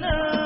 love.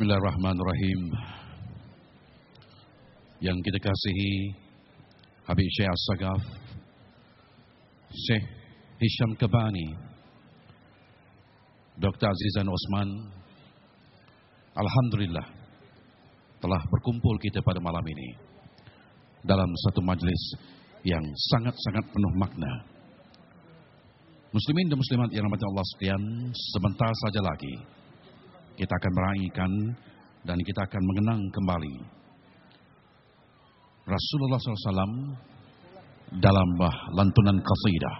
Bismillahirrahmanirrahim. Yang kita kasihi Habib Syekh As-Sagaf, Syekh Hisham Kabani, Dr. Azizan Osman, Alhamdulillah telah berkumpul kita pada malam ini dalam satu majlis yang sangat-sangat penuh makna. Muslimin dan muslimat yang rahmati Allah sekalian, sebentar saja lagi kita akan meraihkan dan kita akan mengenang kembali Rasulullah SAW dalam lantunan qasidah.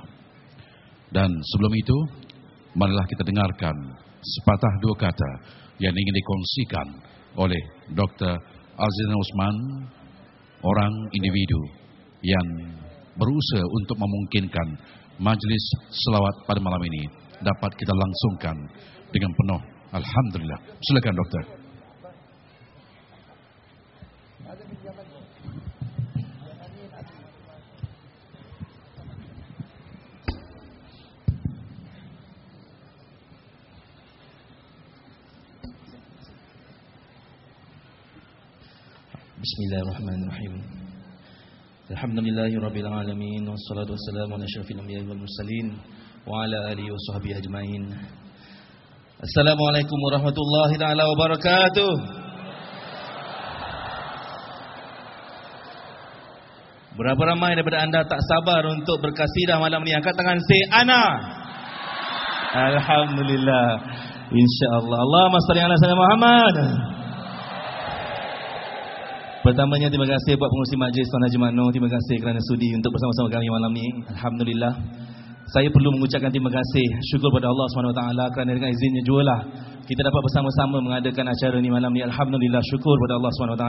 Dan sebelum itu, marilah kita dengarkan sepatah dua kata yang ingin dikongsikan oleh Dr. Azizan Usman, orang individu yang berusaha untuk memungkinkan majlis selawat pada malam ini dapat kita langsungkan dengan penuh الحمد لله سلكان دكتور؟ بسم الله الرحمن الرحيم. الحمد لله رب العالمين والصلاة والسلام على أشرف الأنبياء والمرسلين وعلى آله وصحبه أجمعين. Assalamualaikum warahmatullahi taala wabarakatuh. Berapa ramai daripada anda tak sabar untuk berkasidah malam ni? Angkat tangan say ana. Alhamdulillah. Insya-Allah. Allahumma salli ala sayyidina Muhammad. Pertamanya terima kasih buat pengurusi majlis Tuan Haji Mano. Terima kasih kerana sudi untuk bersama-sama kami malam ni. Alhamdulillah. Saya perlu mengucapkan terima kasih syukur pada Allah SWT kerana dengan izinnya jualah kita dapat bersama-sama mengadakan acara ni malam ni. Alhamdulillah syukur pada Allah SWT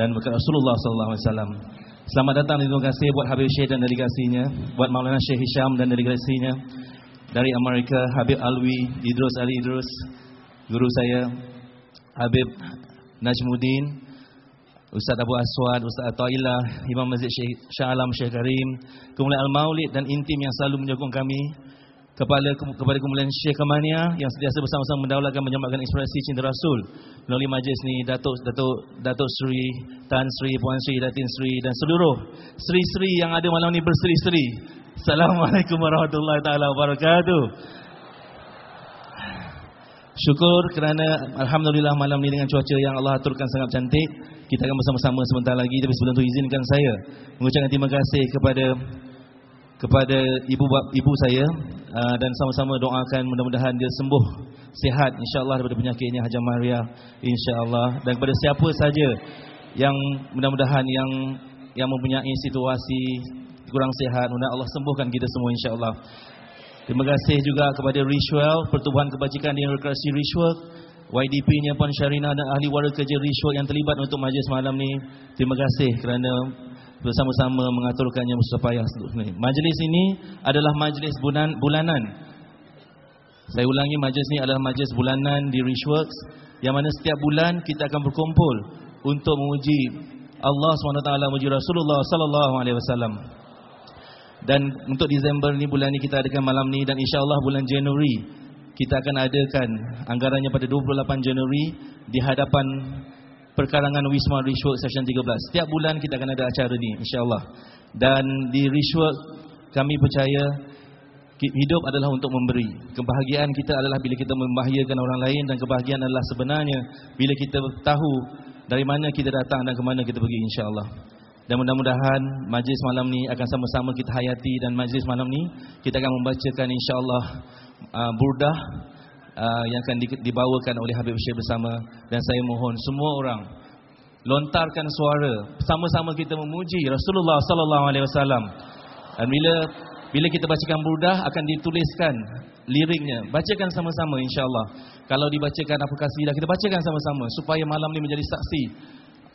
dan berkat Rasulullah SAW. Selamat datang terima kasih buat Habib Syekh dan delegasinya, buat Maulana Syekh Hisham dan delegasinya dari Amerika, Habib Alwi, Idrus Ali Idrus, guru saya, Habib Najmuddin, Ustaz Abu Aswad, Ustaz Atailah, Imam Masjid Syekh Shah Alam Syekh Karim, Kemuliaan Al-Maulid dan intim yang selalu menyokong kami, kepada kepada Kemuliaan Syekh Kamania yang sentiasa bersama-sama mendaulatkan menyelamatkan inspirasi cinta Rasul melalui majlis ni Datuk Datuk Datuk Sri Tan Sri Puan Sri Datin Sri dan seluruh sri-sri yang ada malam ni berseri-seri. Assalamualaikum warahmatullahi taala wabarakatuh. Syukur kerana Alhamdulillah malam ni dengan cuaca yang Allah aturkan sangat cantik Kita akan bersama-sama sebentar lagi Tapi sebelum itu izinkan saya Mengucapkan terima kasih kepada Kepada ibu ibu saya uh, Dan sama-sama doakan mudah-mudahan dia sembuh Sihat insyaAllah daripada penyakitnya Hajar Maria InsyaAllah. Dan kepada siapa saja Yang mudah-mudahan yang Yang mempunyai situasi Kurang sihat Mudah Allah sembuhkan kita semua insyaAllah. Terima kasih juga kepada Rishwell, Pertubuhan Kebajikan dan Rekreasi Rishwell, YDP-nya Puan Syarina dan ahli waris kerja Rishwell yang terlibat untuk majlis malam ni. Terima kasih kerana bersama-sama mengaturkannya supaya seluruhnya. Majlis ini adalah majlis bulan, bulanan. Saya ulangi majlis ini adalah majlis bulanan di Rishworks yang mana setiap bulan kita akan berkumpul untuk memuji Allah SWT, memuji Rasulullah sallallahu alaihi wasallam. Dan untuk Disember ni bulan ni kita adakan malam ni dan insya-Allah bulan Januari kita akan adakan anggarannya pada 28 Januari di hadapan perkarangan Wisma Rishwork Session 13. Setiap bulan kita akan ada acara ni insya-Allah. Dan di Rishwork kami percaya hidup adalah untuk memberi. Kebahagiaan kita adalah bila kita membahagiakan orang lain dan kebahagiaan adalah sebenarnya bila kita tahu dari mana kita datang dan ke mana kita pergi insya-Allah. Dan mudah-mudahan majlis malam ni akan sama-sama kita hayati dan majlis malam ni kita akan membacakan insya-Allah uh, burdah uh, yang akan di, dibawakan oleh Habib Syekh bersama dan saya mohon semua orang lontarkan suara sama-sama kita memuji Rasulullah sallallahu alaihi wasallam. Dan bila bila kita bacakan burdah akan dituliskan liriknya. Bacakan sama-sama insya-Allah. Kalau dibacakan apa kasidah kita bacakan sama-sama supaya malam ni menjadi saksi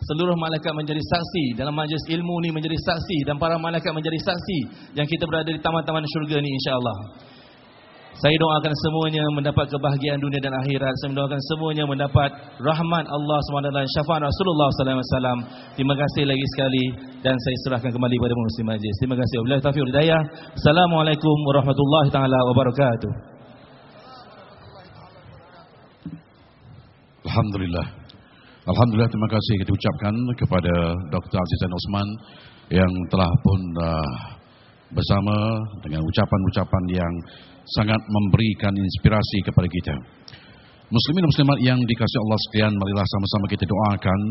seluruh malaikat menjadi saksi dalam majlis ilmu ni menjadi saksi dan para malaikat menjadi saksi yang kita berada di taman-taman syurga ni insya-Allah. Saya doakan semuanya mendapat kebahagiaan dunia dan akhirat. Saya doakan semuanya mendapat rahmat Allah SWT dan syafaat Rasulullah SAW. Terima kasih lagi sekali dan saya serahkan kembali kepada muslim majlis. Terima kasih. Wabillahi taufiq hidayah. Assalamualaikum warahmatullahi taala wabarakatuh. Alhamdulillah. Alhamdulillah terima kasih kita ucapkan kepada Dr. Azizan Osman yang telah pun uh, bersama dengan ucapan-ucapan yang sangat memberikan inspirasi kepada kita. Muslimin dan muslimat yang dikasihi Allah sekalian, marilah sama-sama kita doakan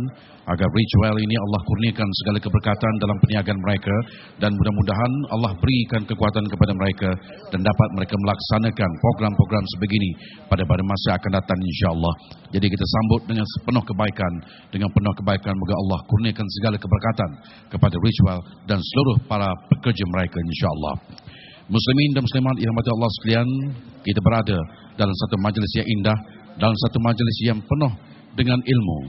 agar ritual ini Allah kurniakan segala keberkatan dalam perniagaan mereka dan mudah-mudahan Allah berikan kekuatan kepada mereka dan dapat mereka melaksanakan program-program sebegini pada pada masa akan datang insya-Allah. Jadi kita sambut dengan sepenuh kebaikan, dengan penuh kebaikan moga Allah kurniakan segala keberkatan kepada ritual dan seluruh para pekerja mereka insya-Allah. Muslimin dan muslimat yang dirahmati Allah sekalian, kita berada dalam satu majlis yang indah, dalam satu majlis yang penuh dengan ilmu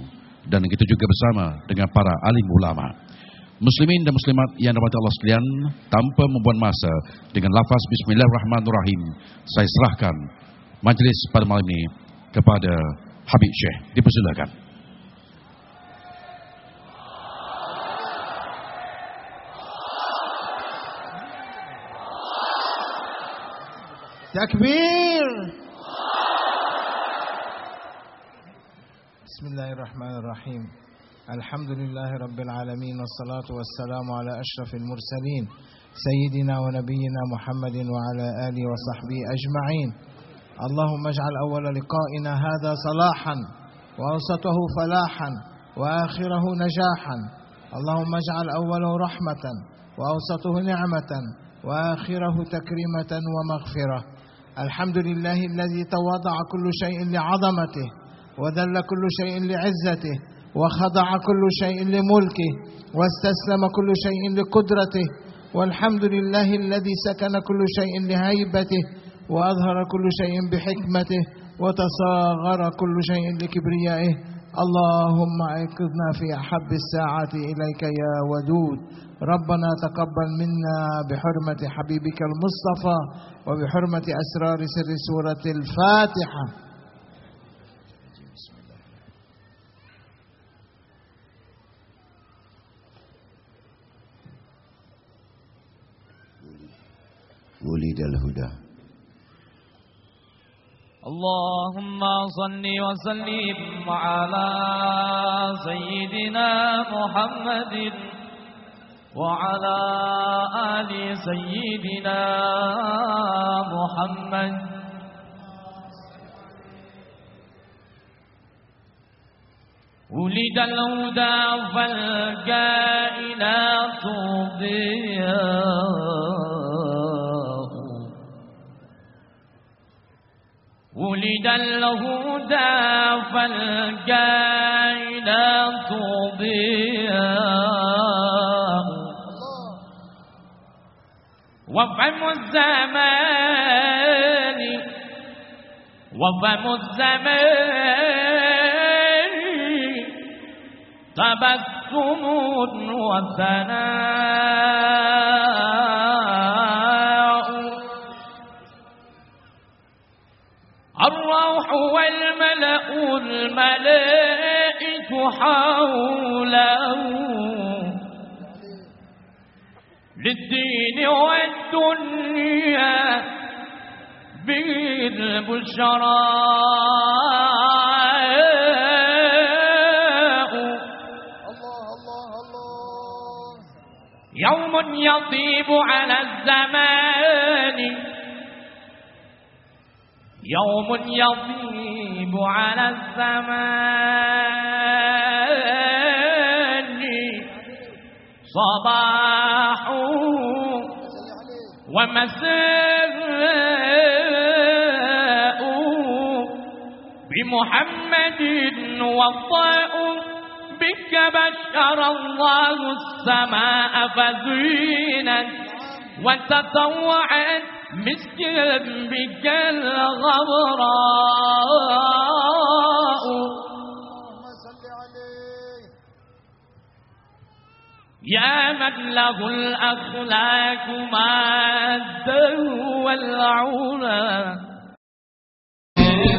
dan kita juga bersama dengan para alim ulama. Muslimin dan muslimat yang dirahmati Allah sekalian, tanpa membuang masa dengan lafaz bismillahirrahmanirrahim, saya serahkan majlis pada malam ini kepada Habib Syekh. Dipersilakan. تكبير بسم الله الرحمن الرحيم. الحمد لله رب العالمين والصلاة والسلام على أشرف المرسلين سيدنا ونبينا محمد وعلى آله وصحبه أجمعين. اللهم اجعل أول لقائنا هذا صلاحا وأوسطه فلاحا وآخره نجاحا. اللهم اجعل أوله رحمة وأوسطه نعمة وآخره تكريمة ومغفرة. الحمد لله الذي تواضع كل شيء لعظمته وذل كل شيء لعزته وخضع كل شيء لملكه واستسلم كل شيء لقدرته والحمد لله الذي سكن كل شيء لهيبته وأظهر كل شيء بحكمته وتصاغر كل شيء لكبريائه. اللهم ايقظنا في أحب الساعات إليك يا ودود. ربنا تقبل منا بحرمة حبيبك المصطفى وبحرمة أسرار سر سورة الفاتحة. ولد الهدى. اللهم صل وسلم على سيدنا محمد وعلى آل سيدنا محمد. ولد الهدى فالكائنات ضياء. ولد الهدى فالكائنات ضياء. وفم الزمان وفم الزمان تبسم وثناء حوله. للدين والدنيا بالبشراء. يوم يطيب على الزمان. يوم يطيب على الزمان. صباح ومساء بمحمد وضاء بك بشر الله السماء فزينت وتطوعت مسكا بك الغبراء. يا من له الأخلاق مادة والعلا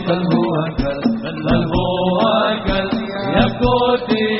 بل هو كل بل هو كل يقوتي بين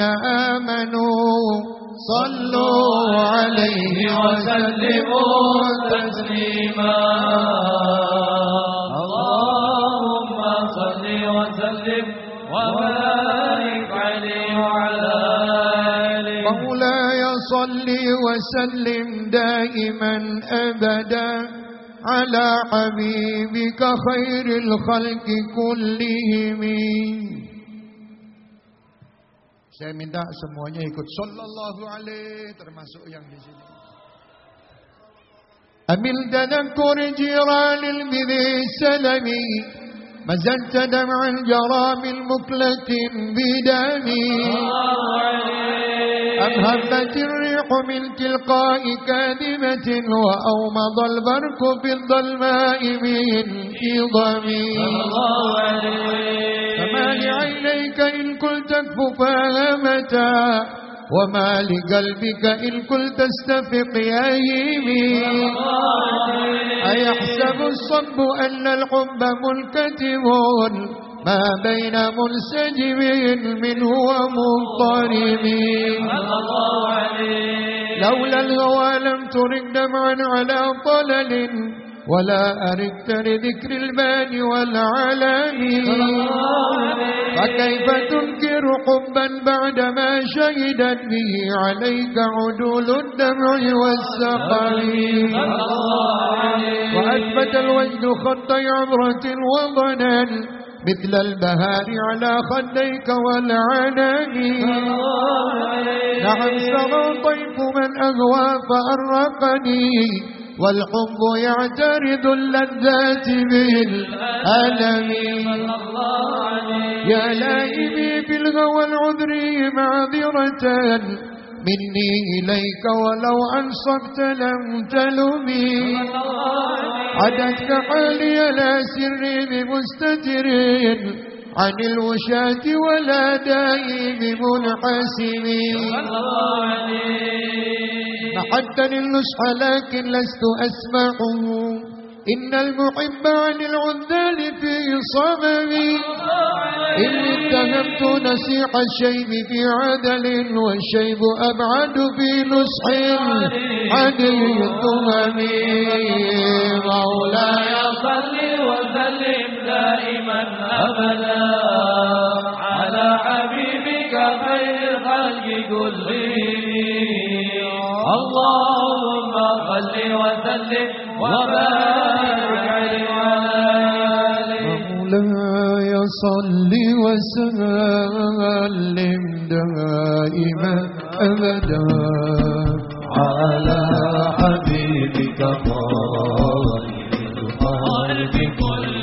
آمنوا صلوا عليه وسلموا تسليما. اللهم صل وسلم وبارك عليه وعلى آله. مولاي صل وسلم دائما أبدا على حبيبك خير الخلق كلهم. Saya minta semuanya ikut. Sallallahu alaihi termasuk yang di sini. أمل تذكر جيران البذي السلمي مزلت دمع الجرام المكلة بدمي أم هبت الريح من تلقاء كاذبة وأومض البرق في الظلماء من إضمي فما لعينيك إن قلت اكففا متى وما لقلبك إن قلت استفق يا يمي أيحسب الصب أن الحب منكتم ما بين منسجم منه ومضطرب لولا الهوى لم ترك دمعا على طلل. ولا أردت لذكر المال والعلاني فكيف تنكر حبا بعدما شهدت به عليك عدول الدمع والسقم؟ وأثبت الوجد خطي عبرة وضنا مثل البهار على خديك والعنان نعم سرى طيف من أغوى فأرقني. والحب يعترض اللذات به الألم يا لائمي بالغوى العذري معذرة. مني إليك ولو أنصبت لم تلمي عدتك حالي لا سري بمستتر عن الوشاة ولا دائم بمنحسب محدا النصح لكن لست أسمعه. إن المحب عن العذال في صمم إني اتهمت نسيح الشيب في عدل والشيب أبعد في نصح عدل الثمم مولاي صل وسلم دائما أبدا على حبيبك خير الخلق كلهم. اللهم صل وسلم وبارك عليه. مولاي صل وسلم دائما أبدا على حبيبك خير قلبي كل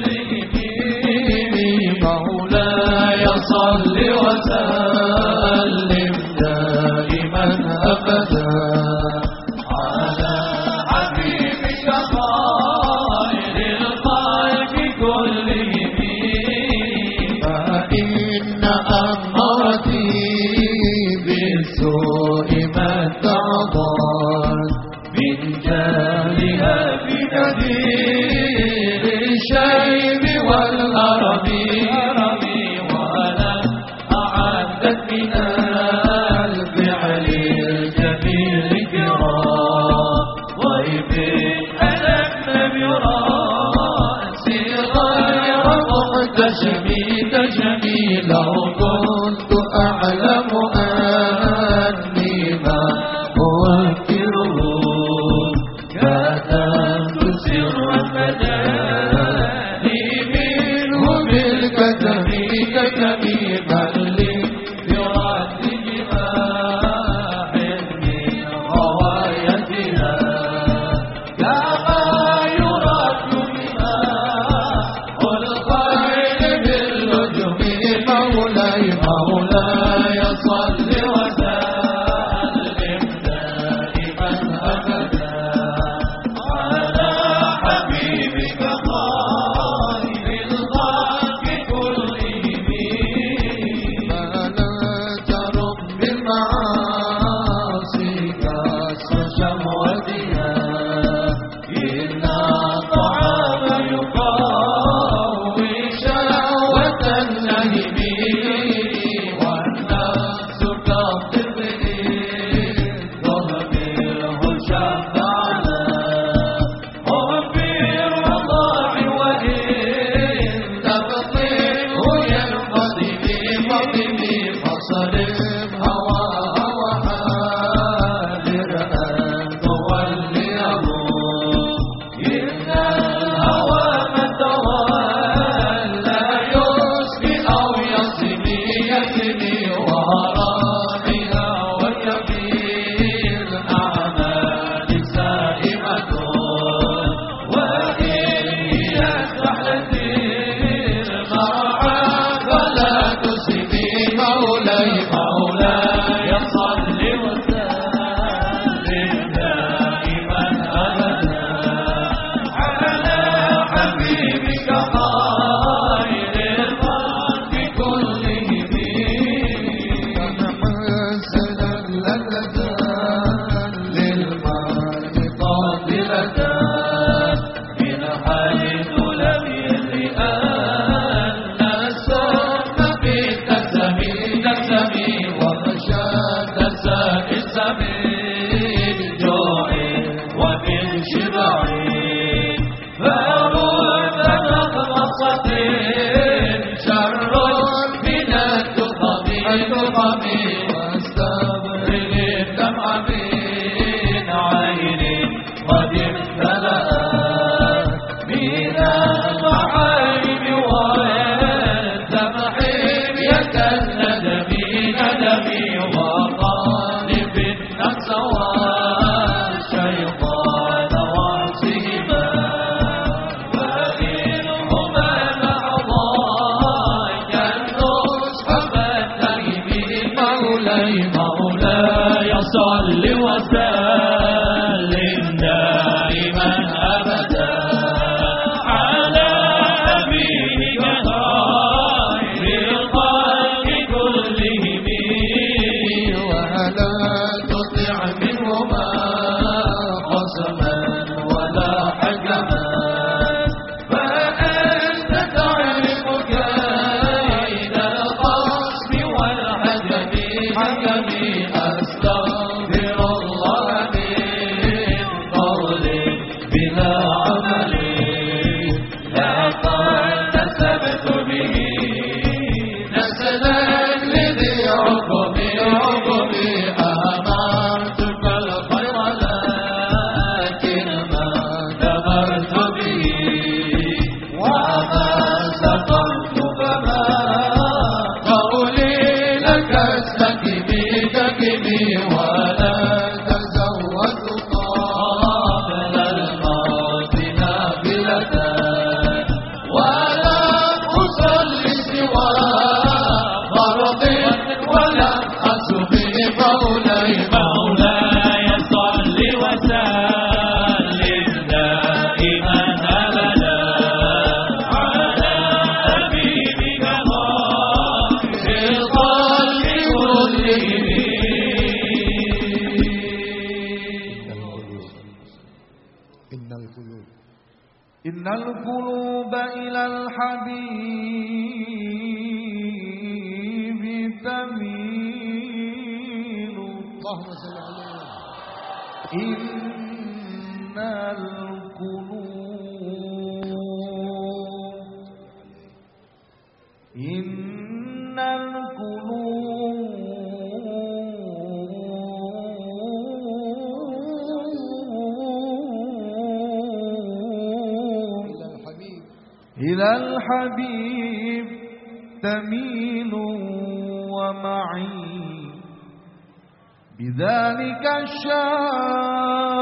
بذلك شاهد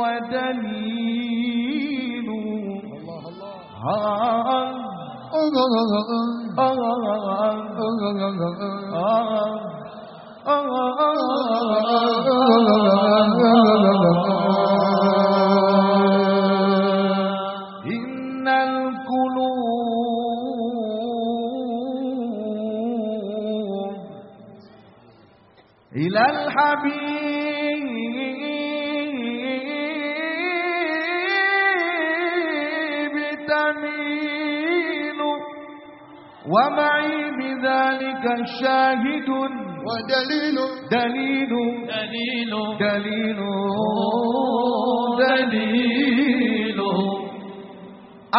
ودليل. الله الله آه. آه. آه. الحبيب تميل ومعي بذلك شاهد ودليل. دليل دليل. دليل دليل.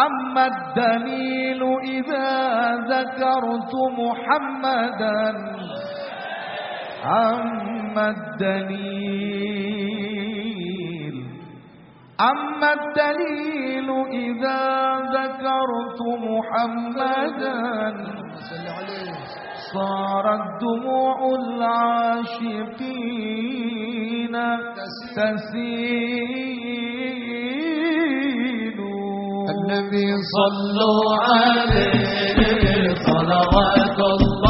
أما الدليل إذا ذكرت محمدا أما الدليل أما الدليل إذا ذكرت محمدا صارت دموع العاشقين تسيل. النبي صلوا عليه صلوات الله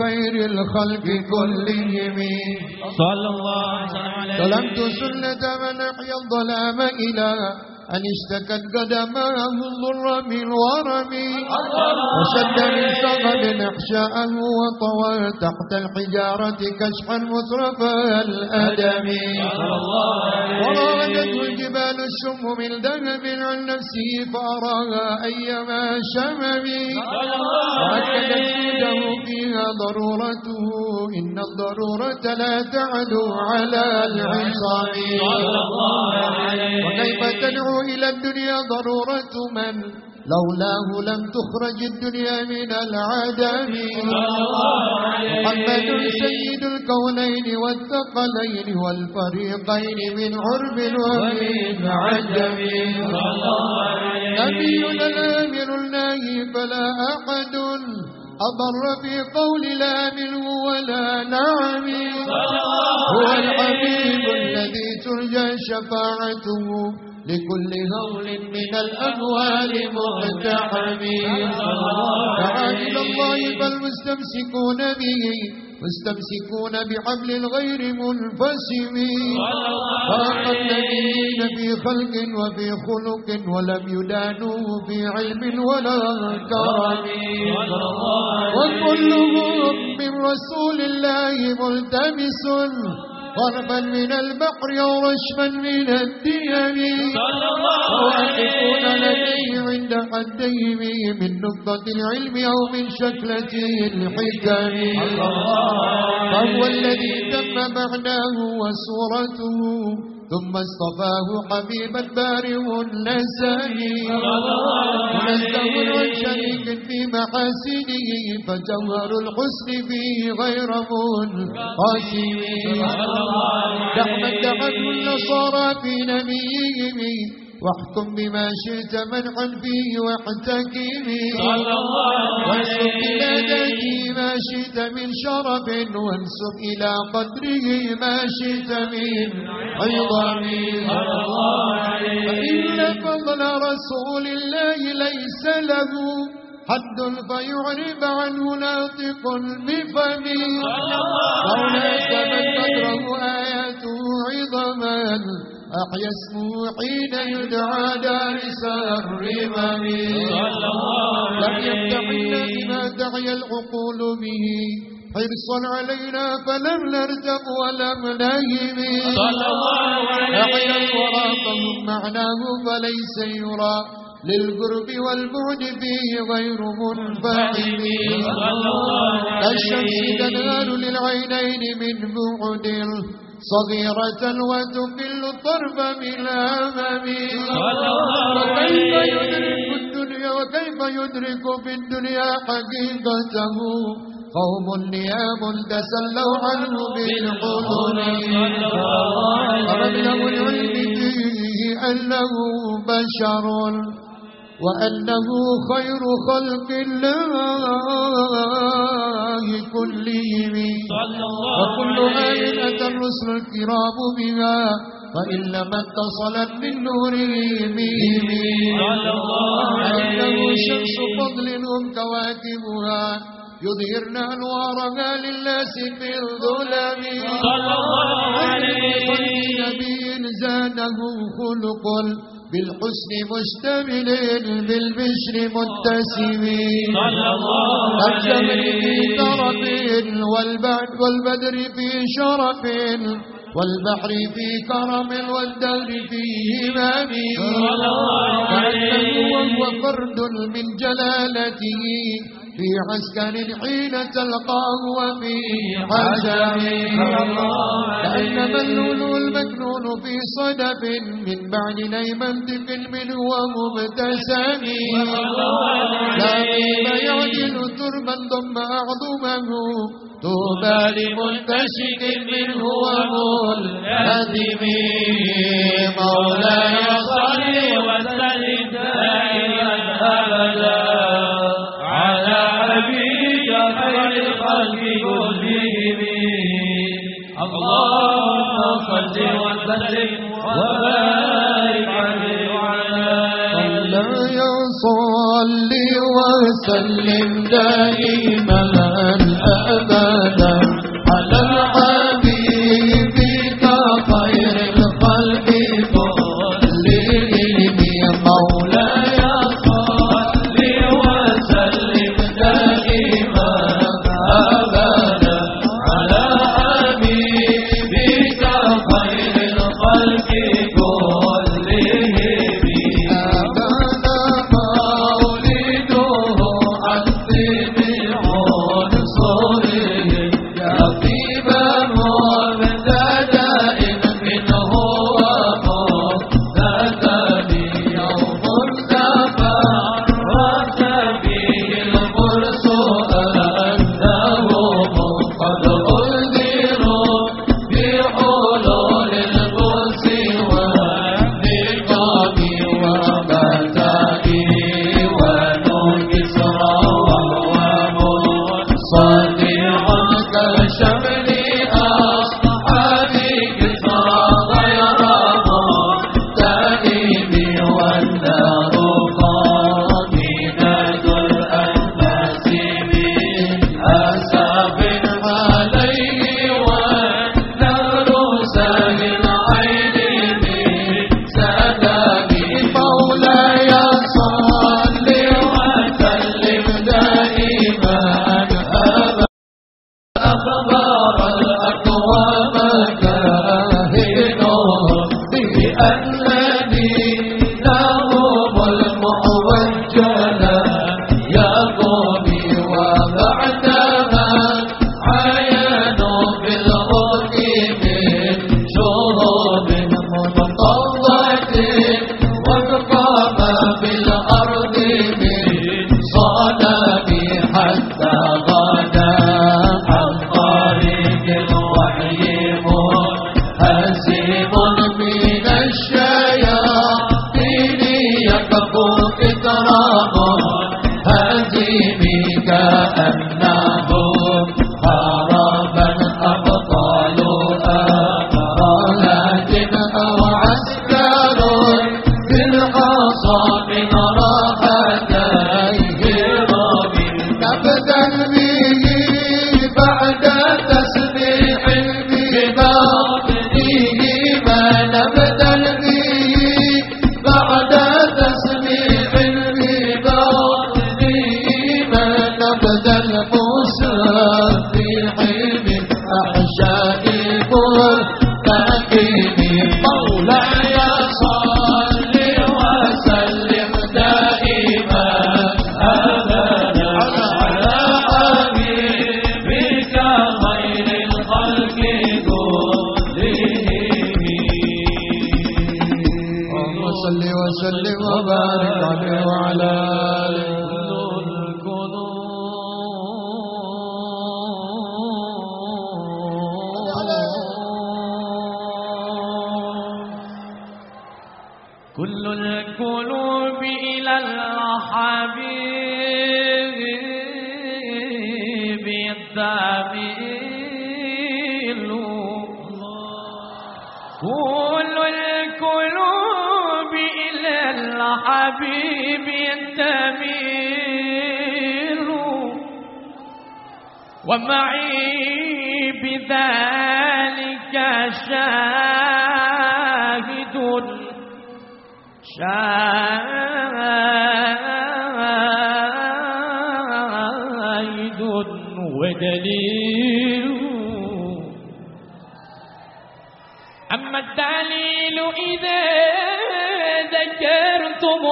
خير الخلق كلهم. صلى الله عليه وسلم. ظلمت سنة من أحيا الظلام إلى أن اشتكت قدماه الضر من ورم وشد من سغب أحشاءه وطوى تحت الحجارة كشفا مترف الأدم. وراودته الجبال الشم من ذهب عن نفسه فأراها أيما شمم وأكدت فيها ضرورته. إن الضرورة لا تعدو على العصام وكيف تدعو إلى الدنيا ضرورة من؟ لولاه لم تخرج الدنيا من العدم. محمد سيد الكونين والثقلين والفريقين من عرب ومن عجم نبينا الآمر الناهي فلا أحد. أضر في قول لا منه ولا نعم. هو الحبيب الذي ترجى شفاعته. لكل هول من الأهوال مقتحم دعا إلى الله فالمستمسكون به مستمسكون بحبل غير منفسم. فأما النبيين في خلق وفي خلق ولم يدانوه في علم ولا كرم. وكلهم من رسول الله ملتمس. غربا من البحر أو رشفا من الديم واقفون لديه عند حديه من نقطة العلم أو من شكلة الحكم فهو الذي تم معناه وصورته. ثم اصطفاه حبيبا بارئ النسم منزه عن شريك في محاسنه فجوهر الحسن فيه غير منقسم دعما دعته النصارى في نبيهم واحكم بما شئت منعا فيه واحتكم وانسب إلى ذاته ما شئت من شرف وانسب إلى قدره ما شئت من عظم. فإن فضل رسول الله ليس له حد فيعرب عنه ناطق بفمه مولاك من قدره آياته عظما. أحيا اسمه حين يدعى دارس الرمم لم يمتحنا بما دعي العقول به. حرصا علينا فلم نرتب ولم نهم. أحيا الورى معناه فليس يرى. للقرب والبعد فيه غير منفعل. الشمس تنال للعينين من بعد. صغيرة وتقل الطرف من أمام وكيف يدرك الدنيا وكيف يدرك في الدنيا حقيقته؟ قوم نيام تسلوا عنه بالقرون. ومبلغ العلم فيه أنه بشر. وأنه خير خلق الله كلهم. وكل أتى الرسل الكرام بها فإن لم اتصلت من نوره بهم فإنه شمس فضل هم كواكبها يظهرن أنوارها للناس في الظلم صلى الله عليه نبي زاده خلق بالحسن مشتمل بالبشر متسم صلى الله الشمر في ترف والبعد والبدر في شرف والبحر في كرم والدهر في همام كأنه وهو فرد من جلالته. في عسكر حين تلقاه وفي حزم كأنما اللؤلؤ المكنون في صدف من بعد نيمة منه ومبتسم. لا طيب يعجل تربا ضم أعظمه طوبى لمنتشك منه وملتزم مولاي صل وسلم دائما أبدا. وسلم دائما عليه وسلم دائما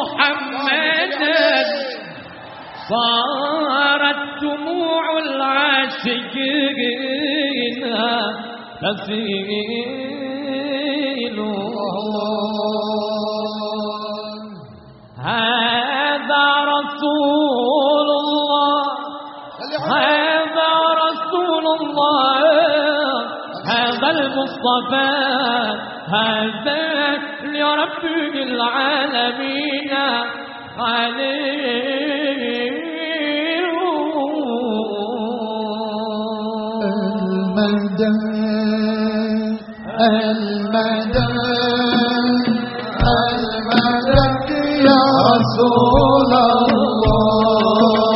محمدا صارت دموع العاشقين تسيل هذا رسول الله. هذا رسول الله. هذا المصطفى. هذا رب العالمين خليل المدى المدى المدى يا رسول الله.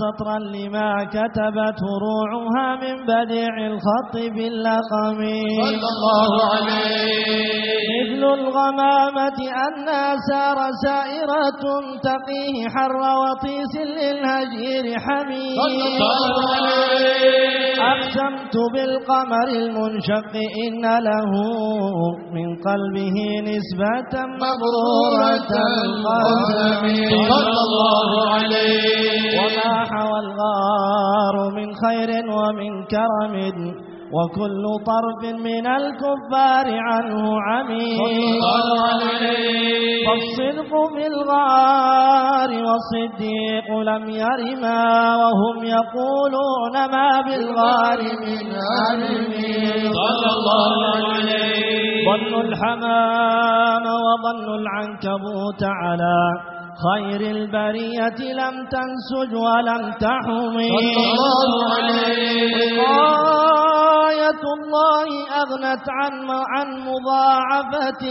سطرا لما كتبت روعها من بديع الخط باللقم. صلى الله عليه. مثل الغمامة أنها سار سائرة تقيه حر وطيس للهجير حميد صلى الله عليه. أقسمت بالقمر المنشق إن له من قلبه نسبة مبرورة صلى الله عليه. وما حوى الغار من خير ومن كرم. وكل طرف من الكفار عنه عميد فالصدق في الغار والصديق لم يرما وهم يقولون ما بالغار من علم صلى الله عليه. ظن الحمام وظن العنكبوت على خير البرية لم تنسج ولم تحمي صلى الله عليه. آية الله أغنت عن عن مضاعفة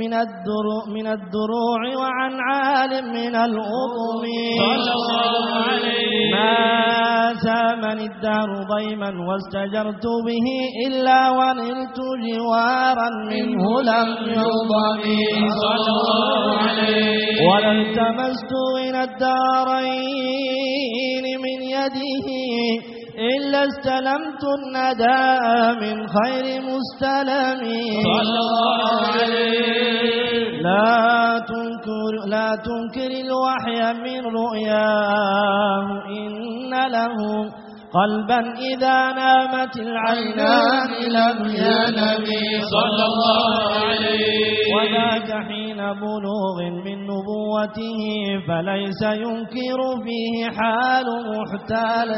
من الدروع من الدروع وعن عالم من الأطم صلى الله عليه ما سامني الدهر ضيما واستجرت به إلا ونلت جوارا منه لم يضمي صلى الله عليه. ولا التمست من الدارين من يده إلا استلمت الندى من خير مستلم. صلى الله عليه. لا تنكر لا تنكر الوحي من رؤياه. إن له قلبا إذا نامت العينان لم ينم. صلى الله عليه. وذاك حين بلوغ من نبوته فليس ينكر فيه حال محتال.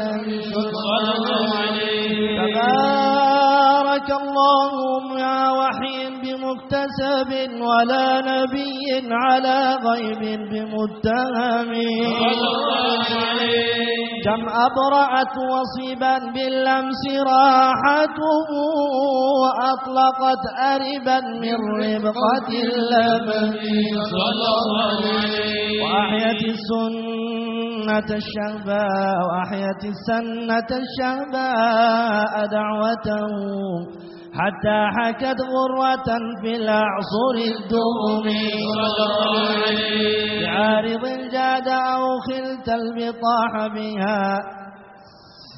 صلى الله عليه. تبارك الله يا وحي بمكتسب ولا نبي على غيب بمتهم. كم أبرأت وصيبا باللمس راحته وأطلقت أربا من ربقة اللبن. صلى الله عليه وأحيت السنة الشهباء وأحيت السنة الشهباء دعوته حتى حكت غروة في الأعصر الدوم بعارض جاد أو خلت البطاح بها.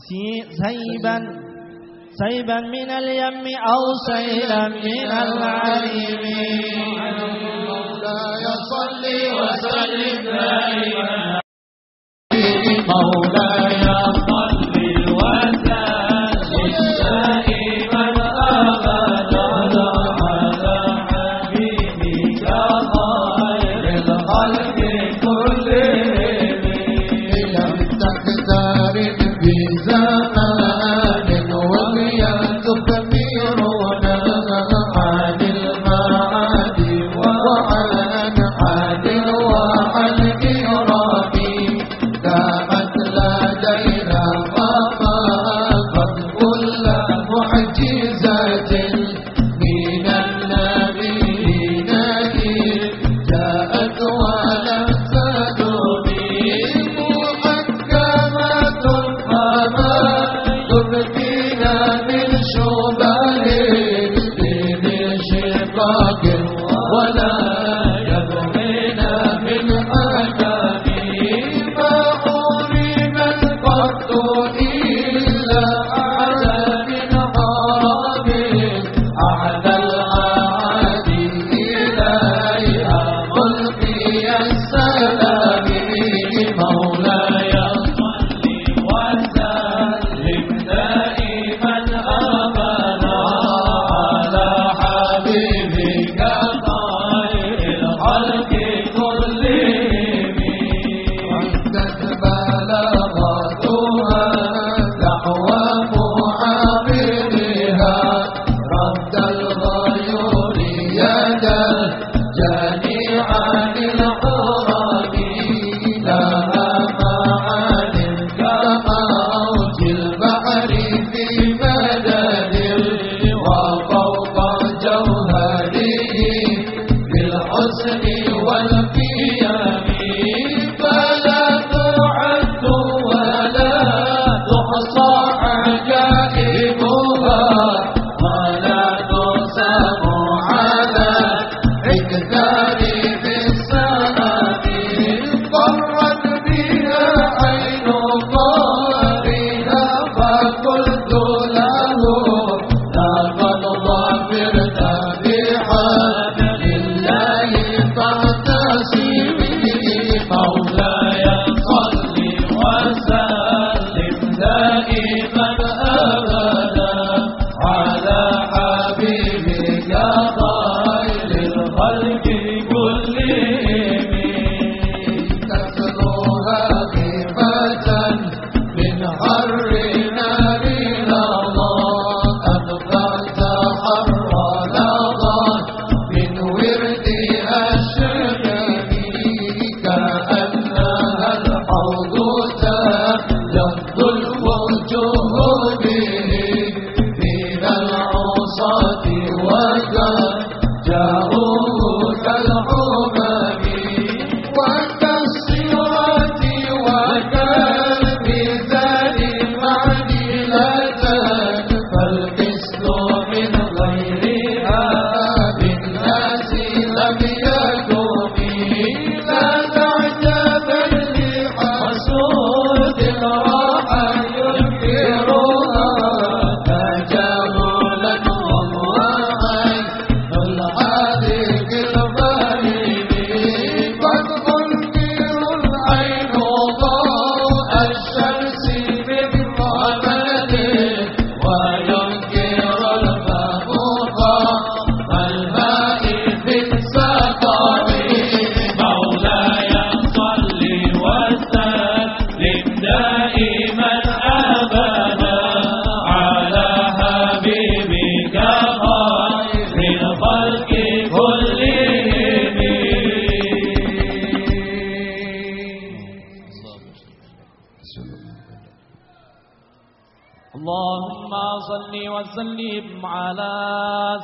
سي- سيبا سيبا من اليم أو سيلا من العليم مولاي صل وسلم دائما مولاي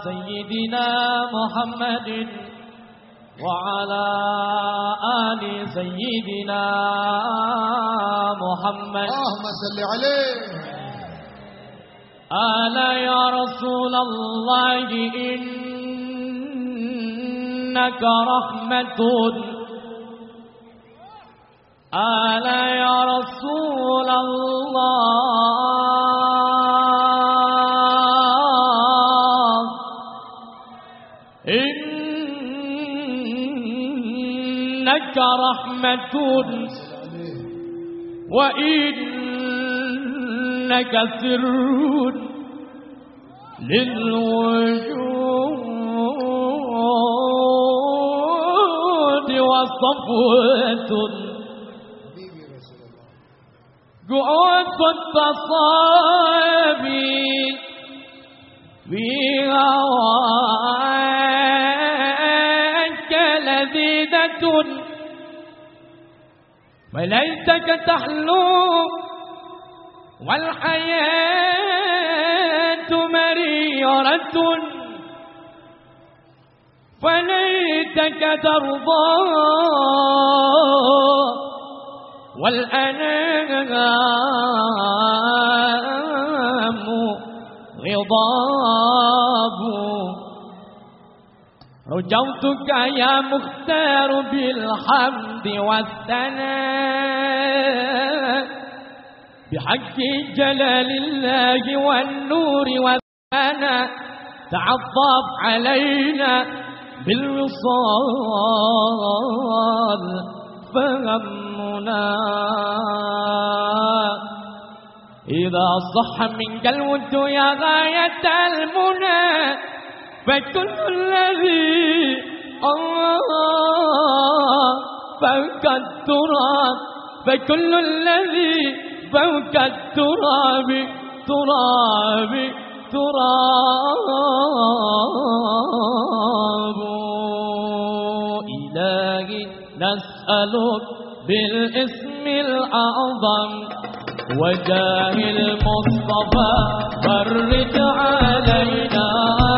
سيدنا محمد وعلى آل سيدنا محمد. اللهم صل عليه. ألا يا رسول الله إنك رحمة. ألا يا رسول الله إنك رحمة وإنك سر للوجود وصفوة. قوة التصابي في هواك وليتك تحلو والحياة مريرة. فليتك ترضى والأنام غضاب رجوتك يا مختار بالحمد والثناء. بحق جلال الله والنور والثناء. تعظف علينا بالوصال. فهمنا. إذا صح منك الود يا غاية المنى. فكل الذي الله فوق التراب. فكل الذي فوق التراب. تراب تراب. إلهي نسألك بالاسم الأعظم. وجاه المصطفى فرج علينا.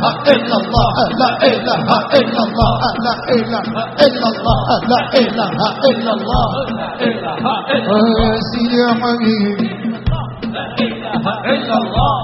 إله إلا الله لا إله إلا الله لا إله إلا الله لا إله إلا الله سيدي يا حبيبي لا إله إلا الله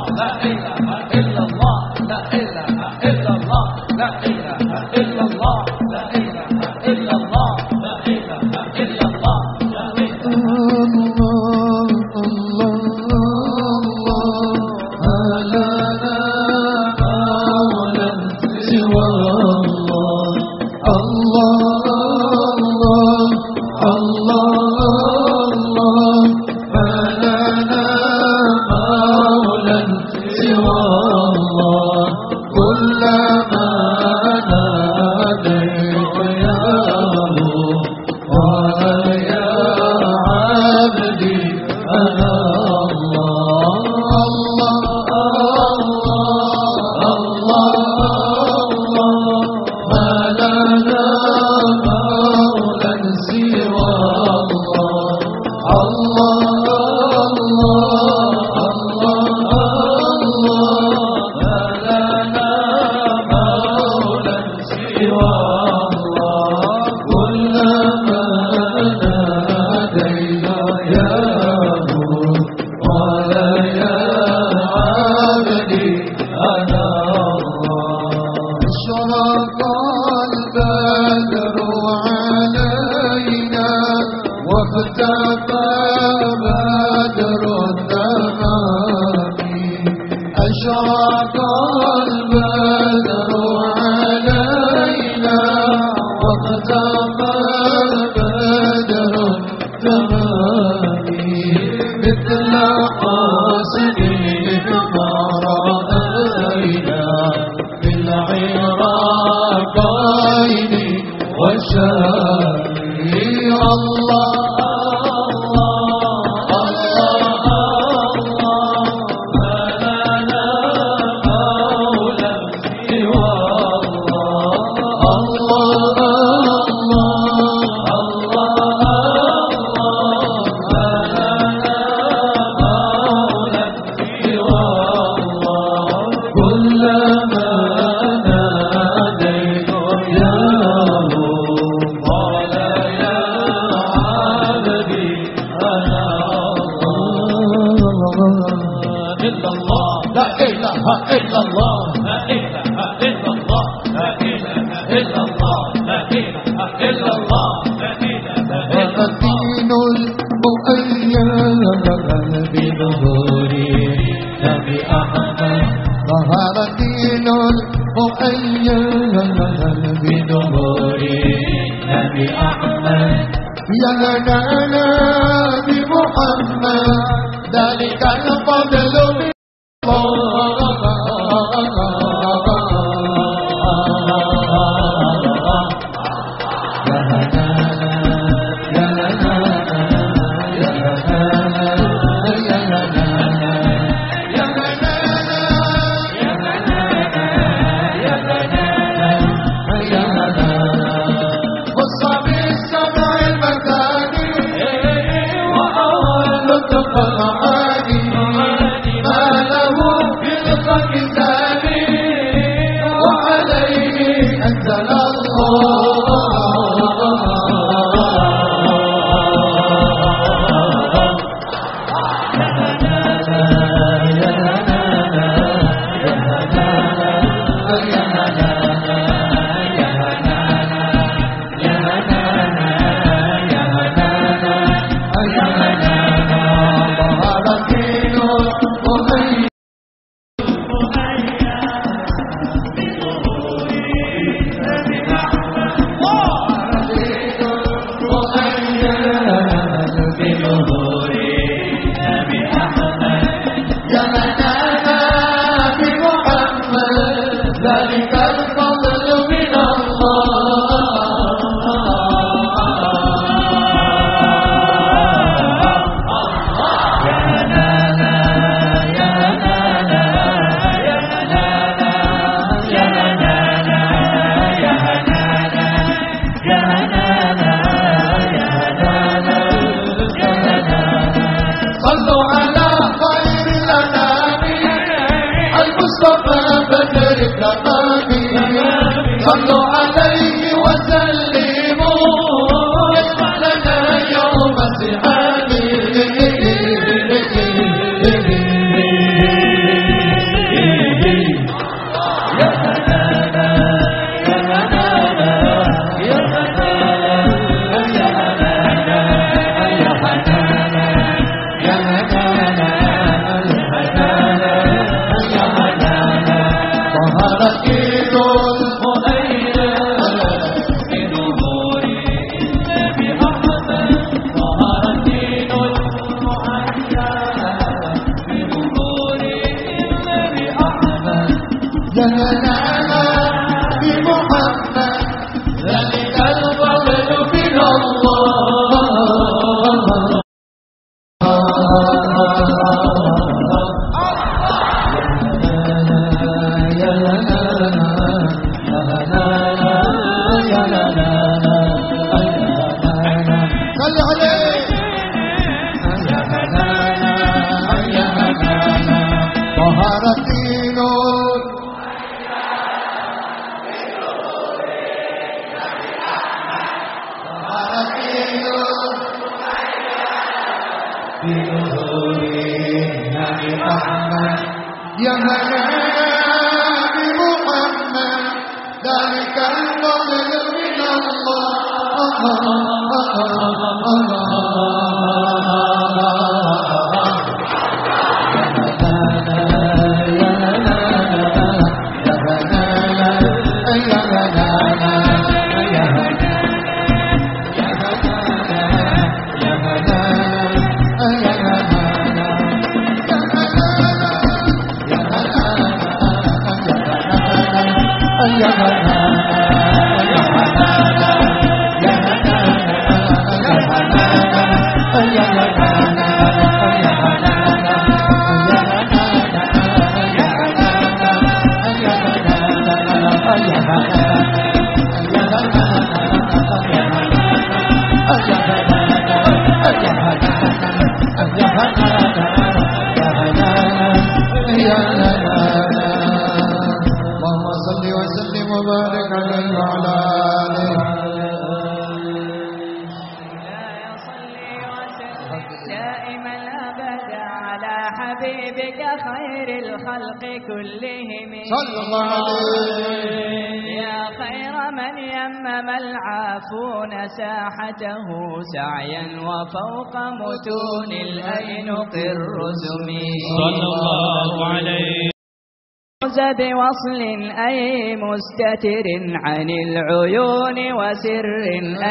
مستتر عن العيون وسر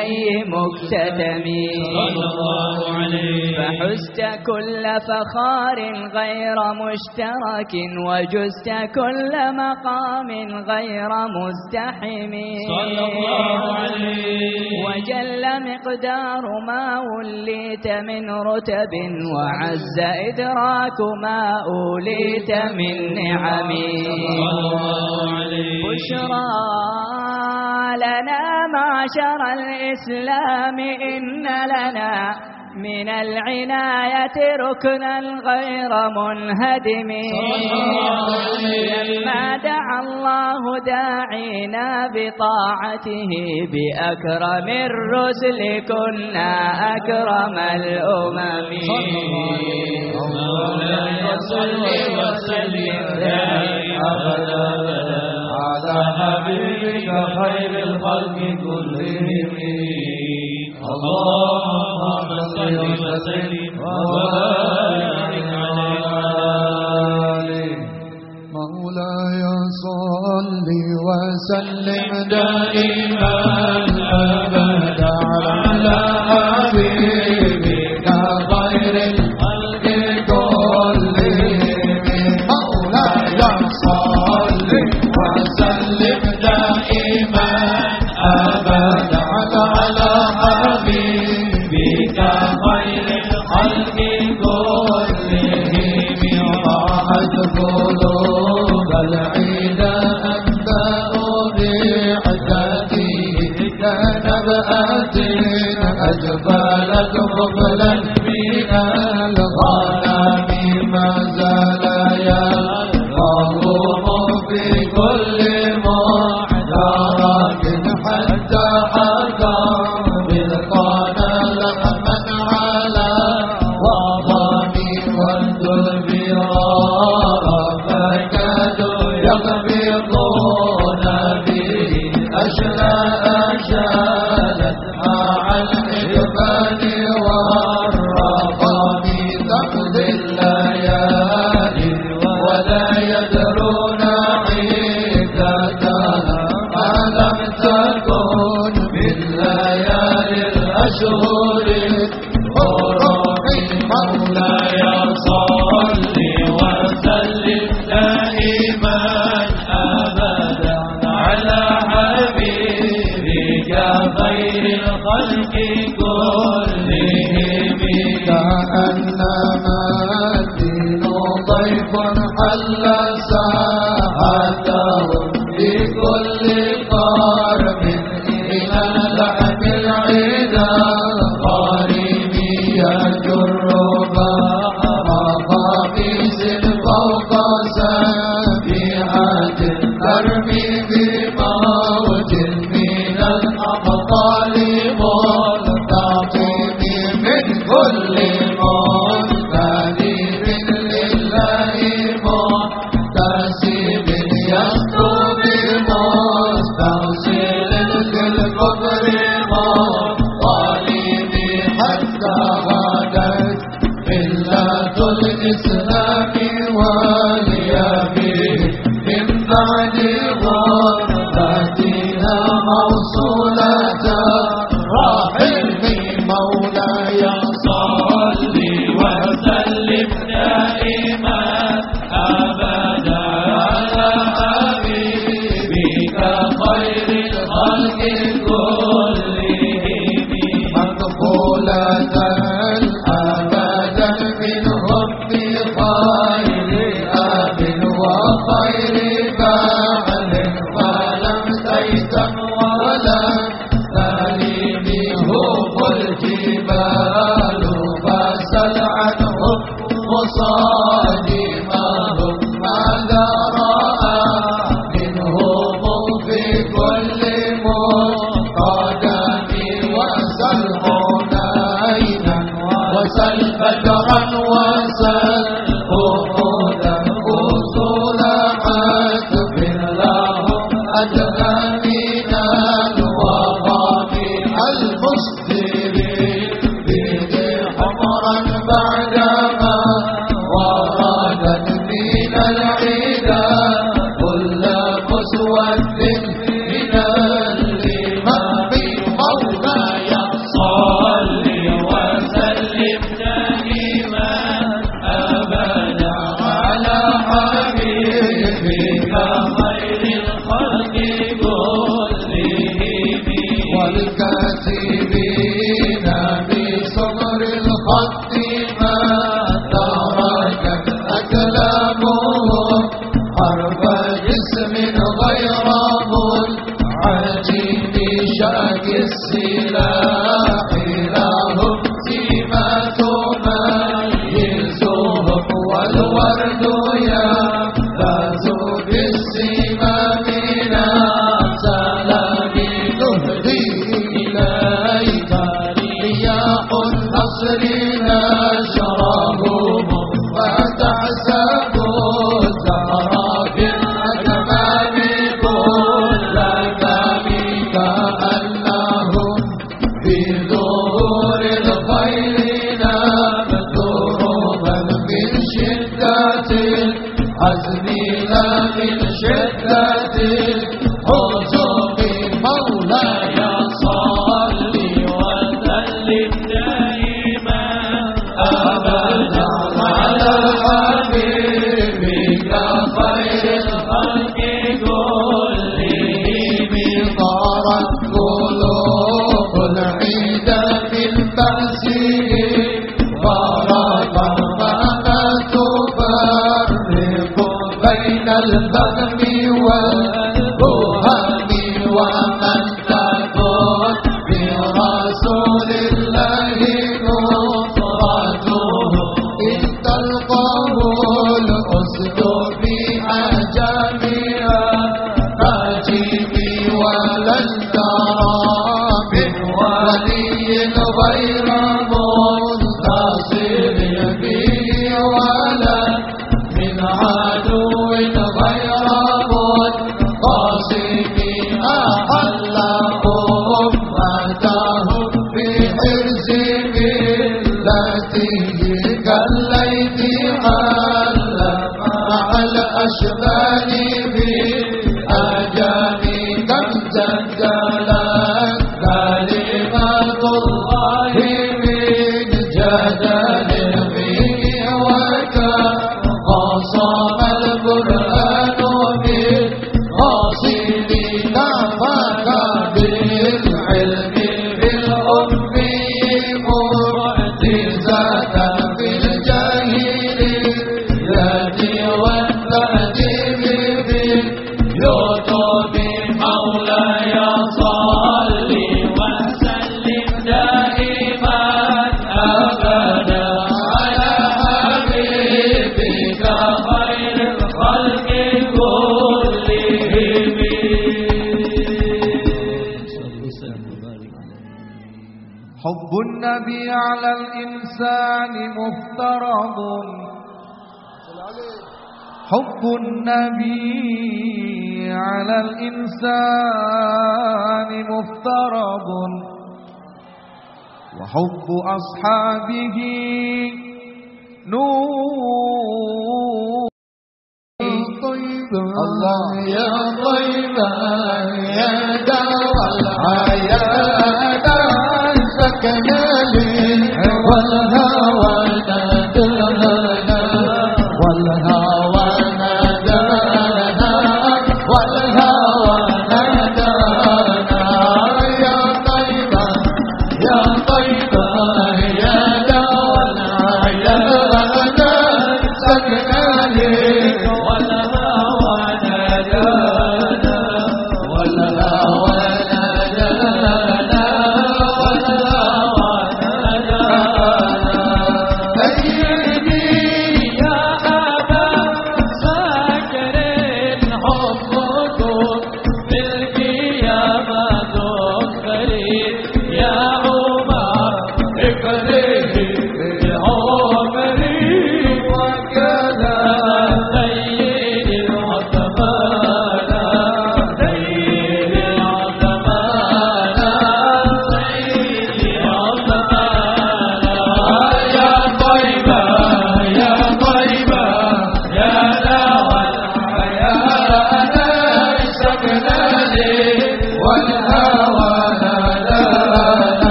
أي مكتتم. فحزت كل فخار غير مشترك وجزت كل مقام غير مزدحم صلى الله عليه وجل مقدار ما وليت من رتب وعز إدراك ما أوليت من نعم. صلى الله بشرى لنا معشر الإسلام إن لنا من العناية ركنا غير منهدم. لما دعا الله داعينا بطاعته بأكرم الرسل كنا أكرم الأمم. مولاي صل وسلم دائما على حبيبك خير الخلق كلهم. اللهم صل وسلم وبارك عليه. مولاي صل وسلم دائما. أجبلت قبلا على الإنسان مفترض. حب النبي على الإنسان مفترض. وحب أصحابه نور. طيب الله يا طيب يا دار العالم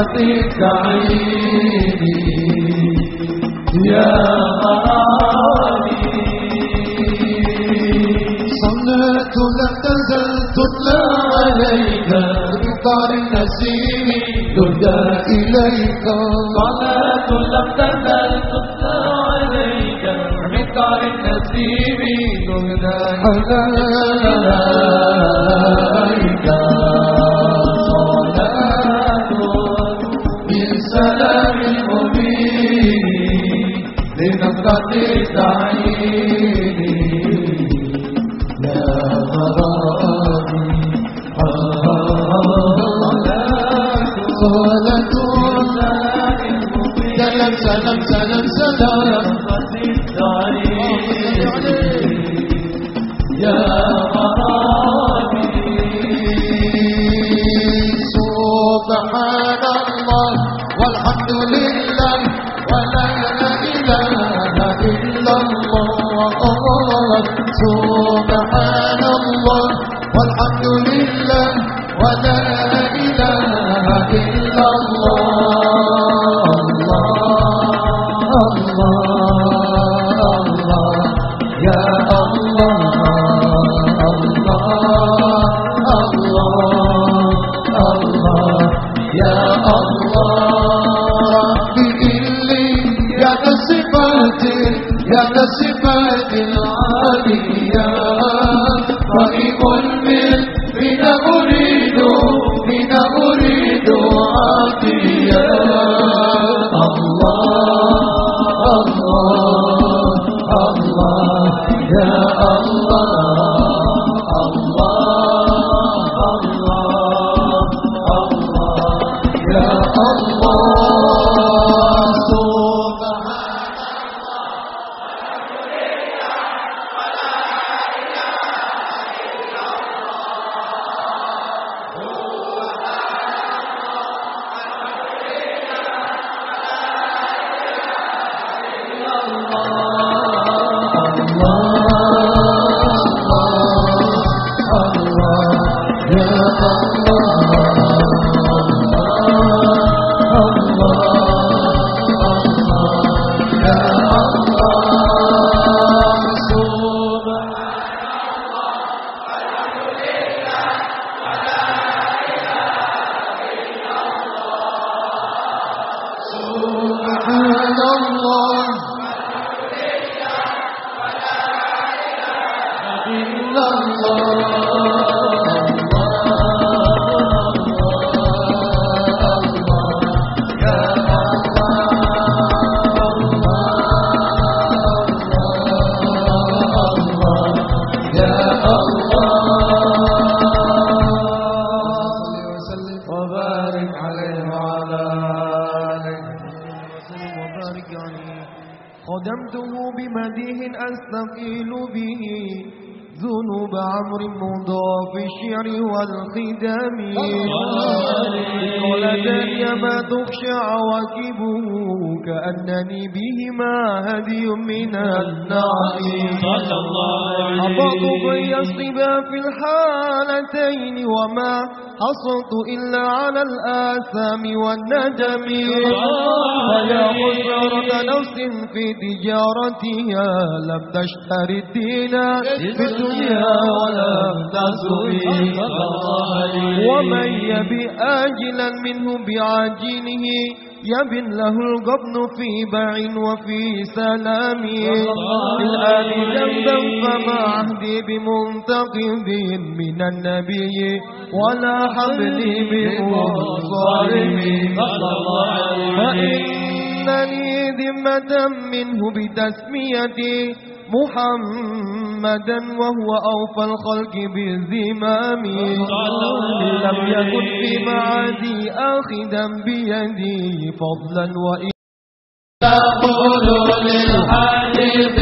رفيق سعيدي يا غالي صليت لم تزل تتلى عليك بقطار النسيم تهدى إليك. صلاة لم تزل تتلى عليك بقطار النسيم تهدى إليك. بآجلا منه بعاجله يبن له الغبن في باع وفي سلام. الآن جنبا فما عهدي بمنتقد من النبي ولا حبلي بمنصرم. فإنني ذمة منه بتسميتي محمدا وهو أوفى الخلق بالذمام. لم يكن في معادي آخذا بيدي فضلا وإن تقول للحديث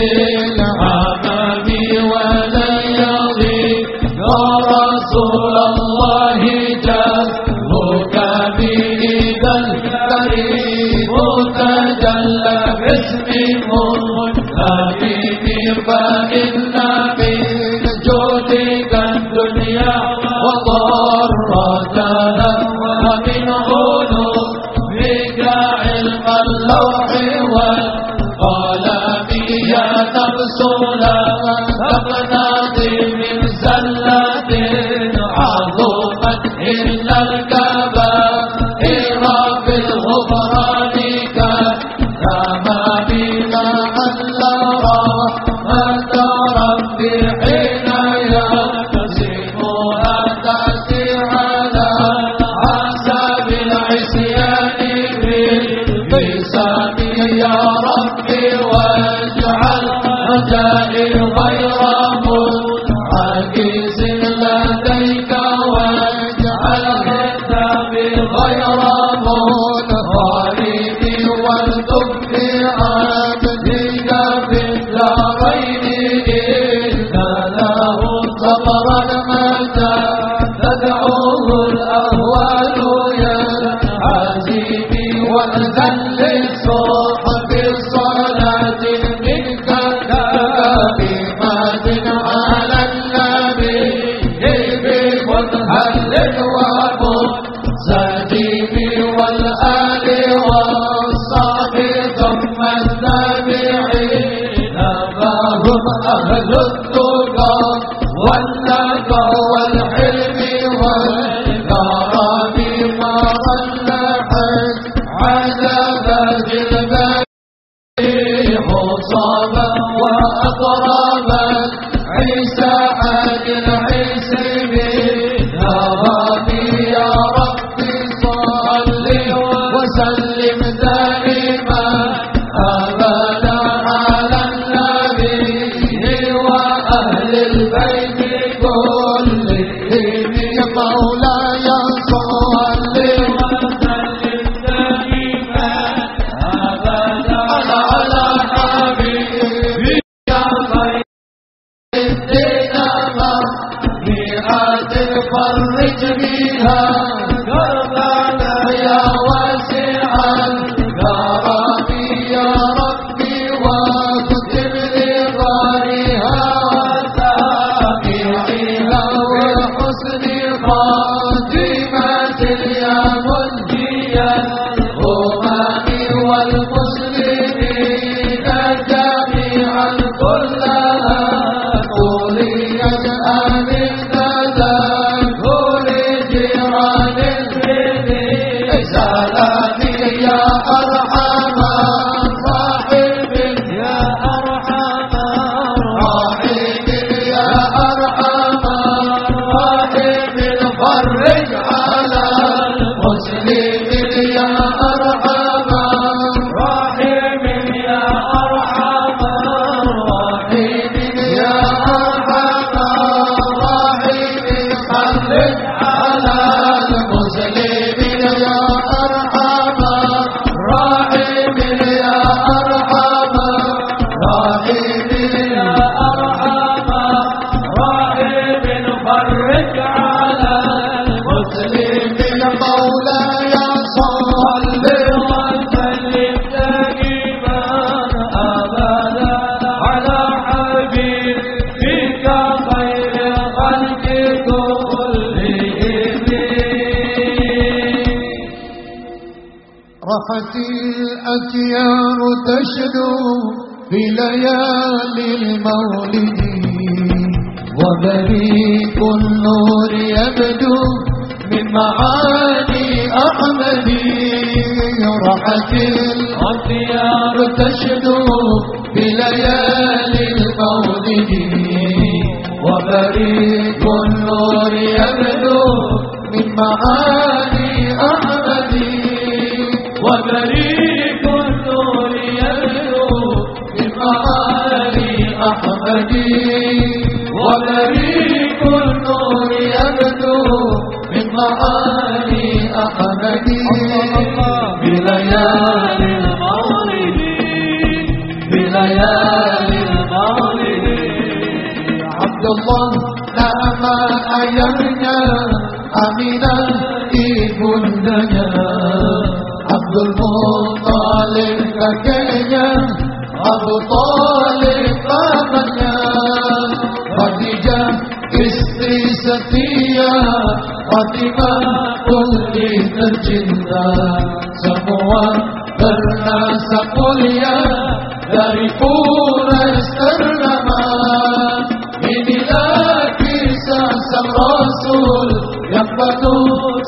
Rabbato,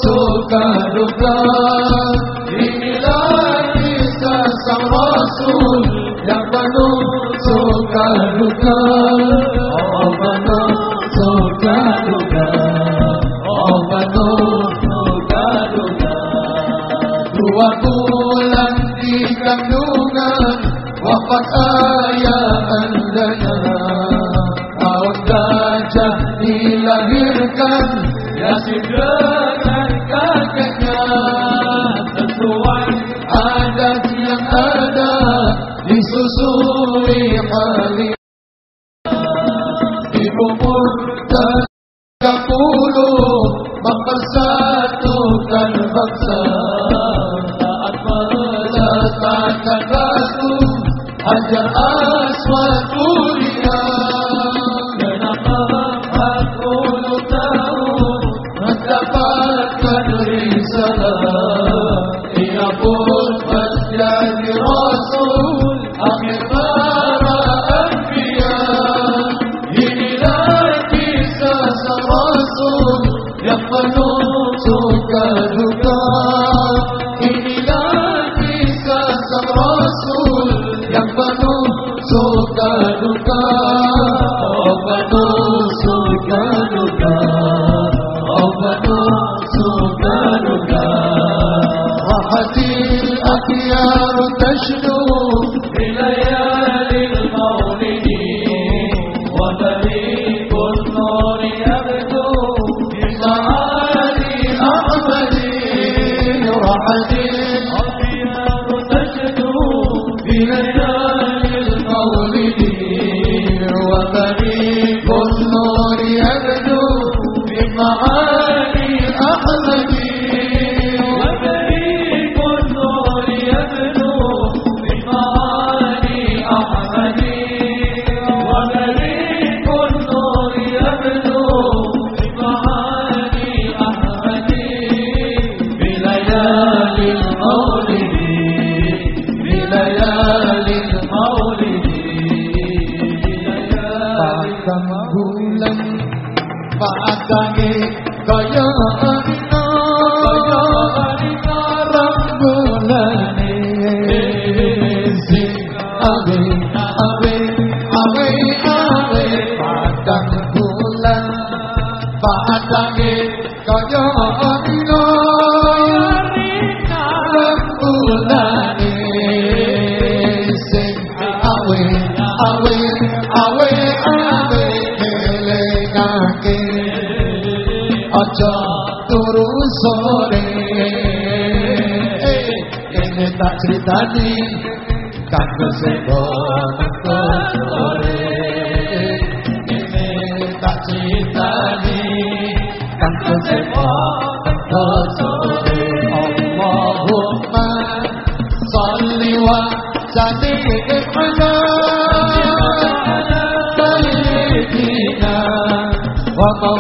so Karubla. وطن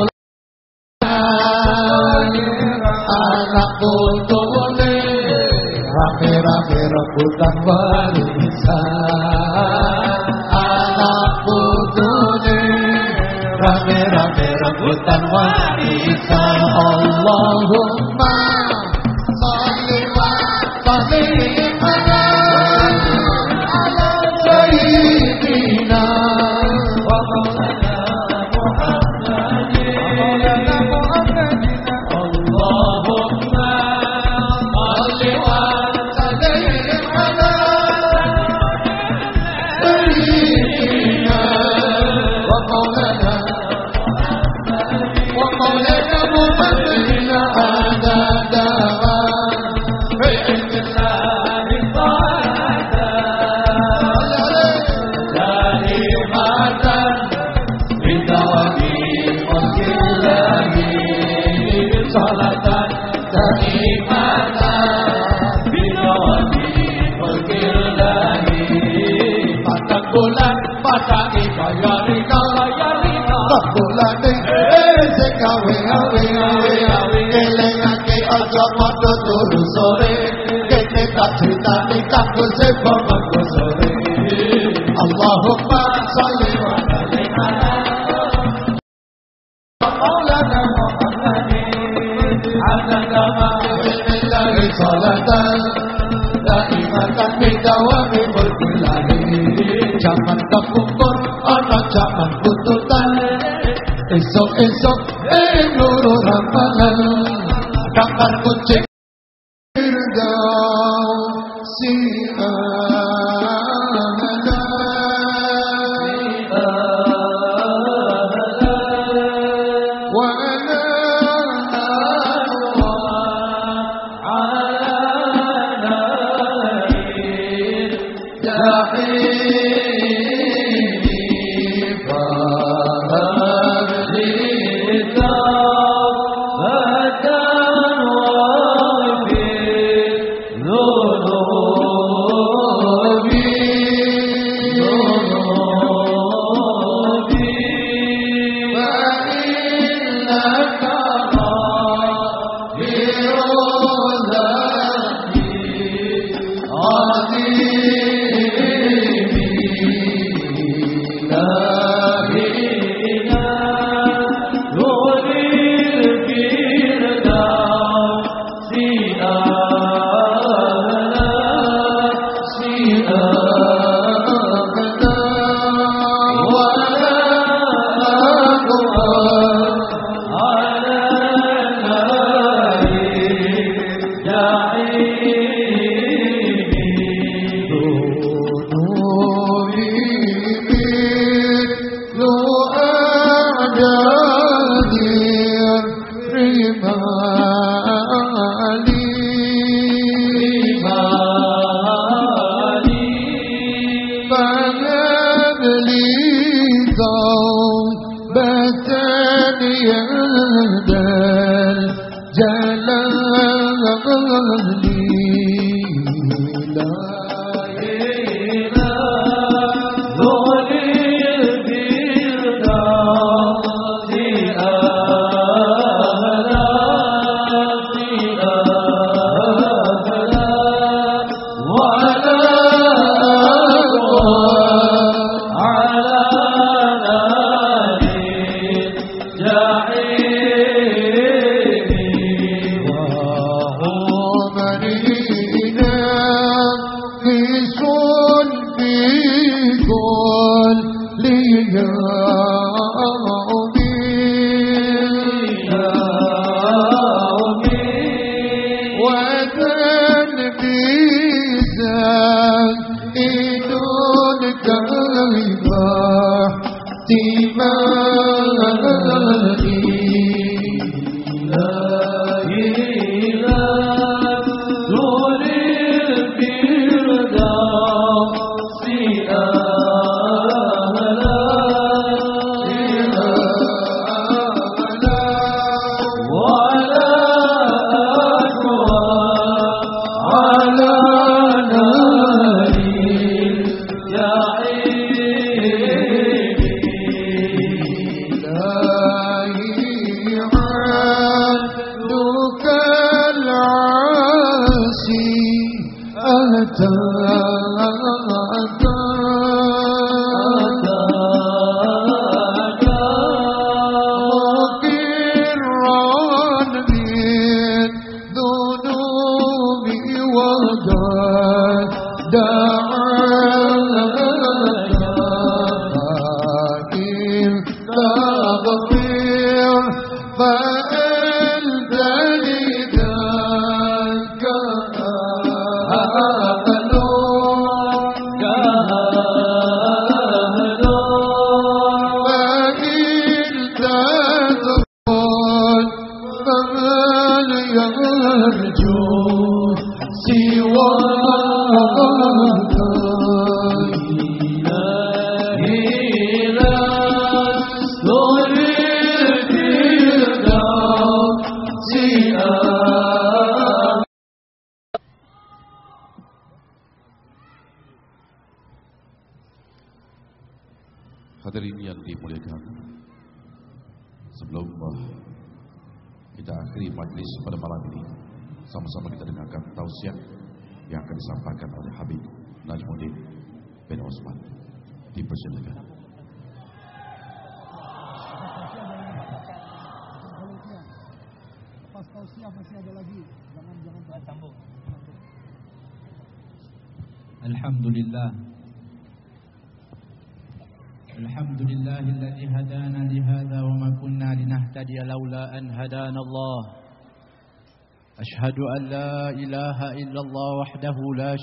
Barco te down, see ah.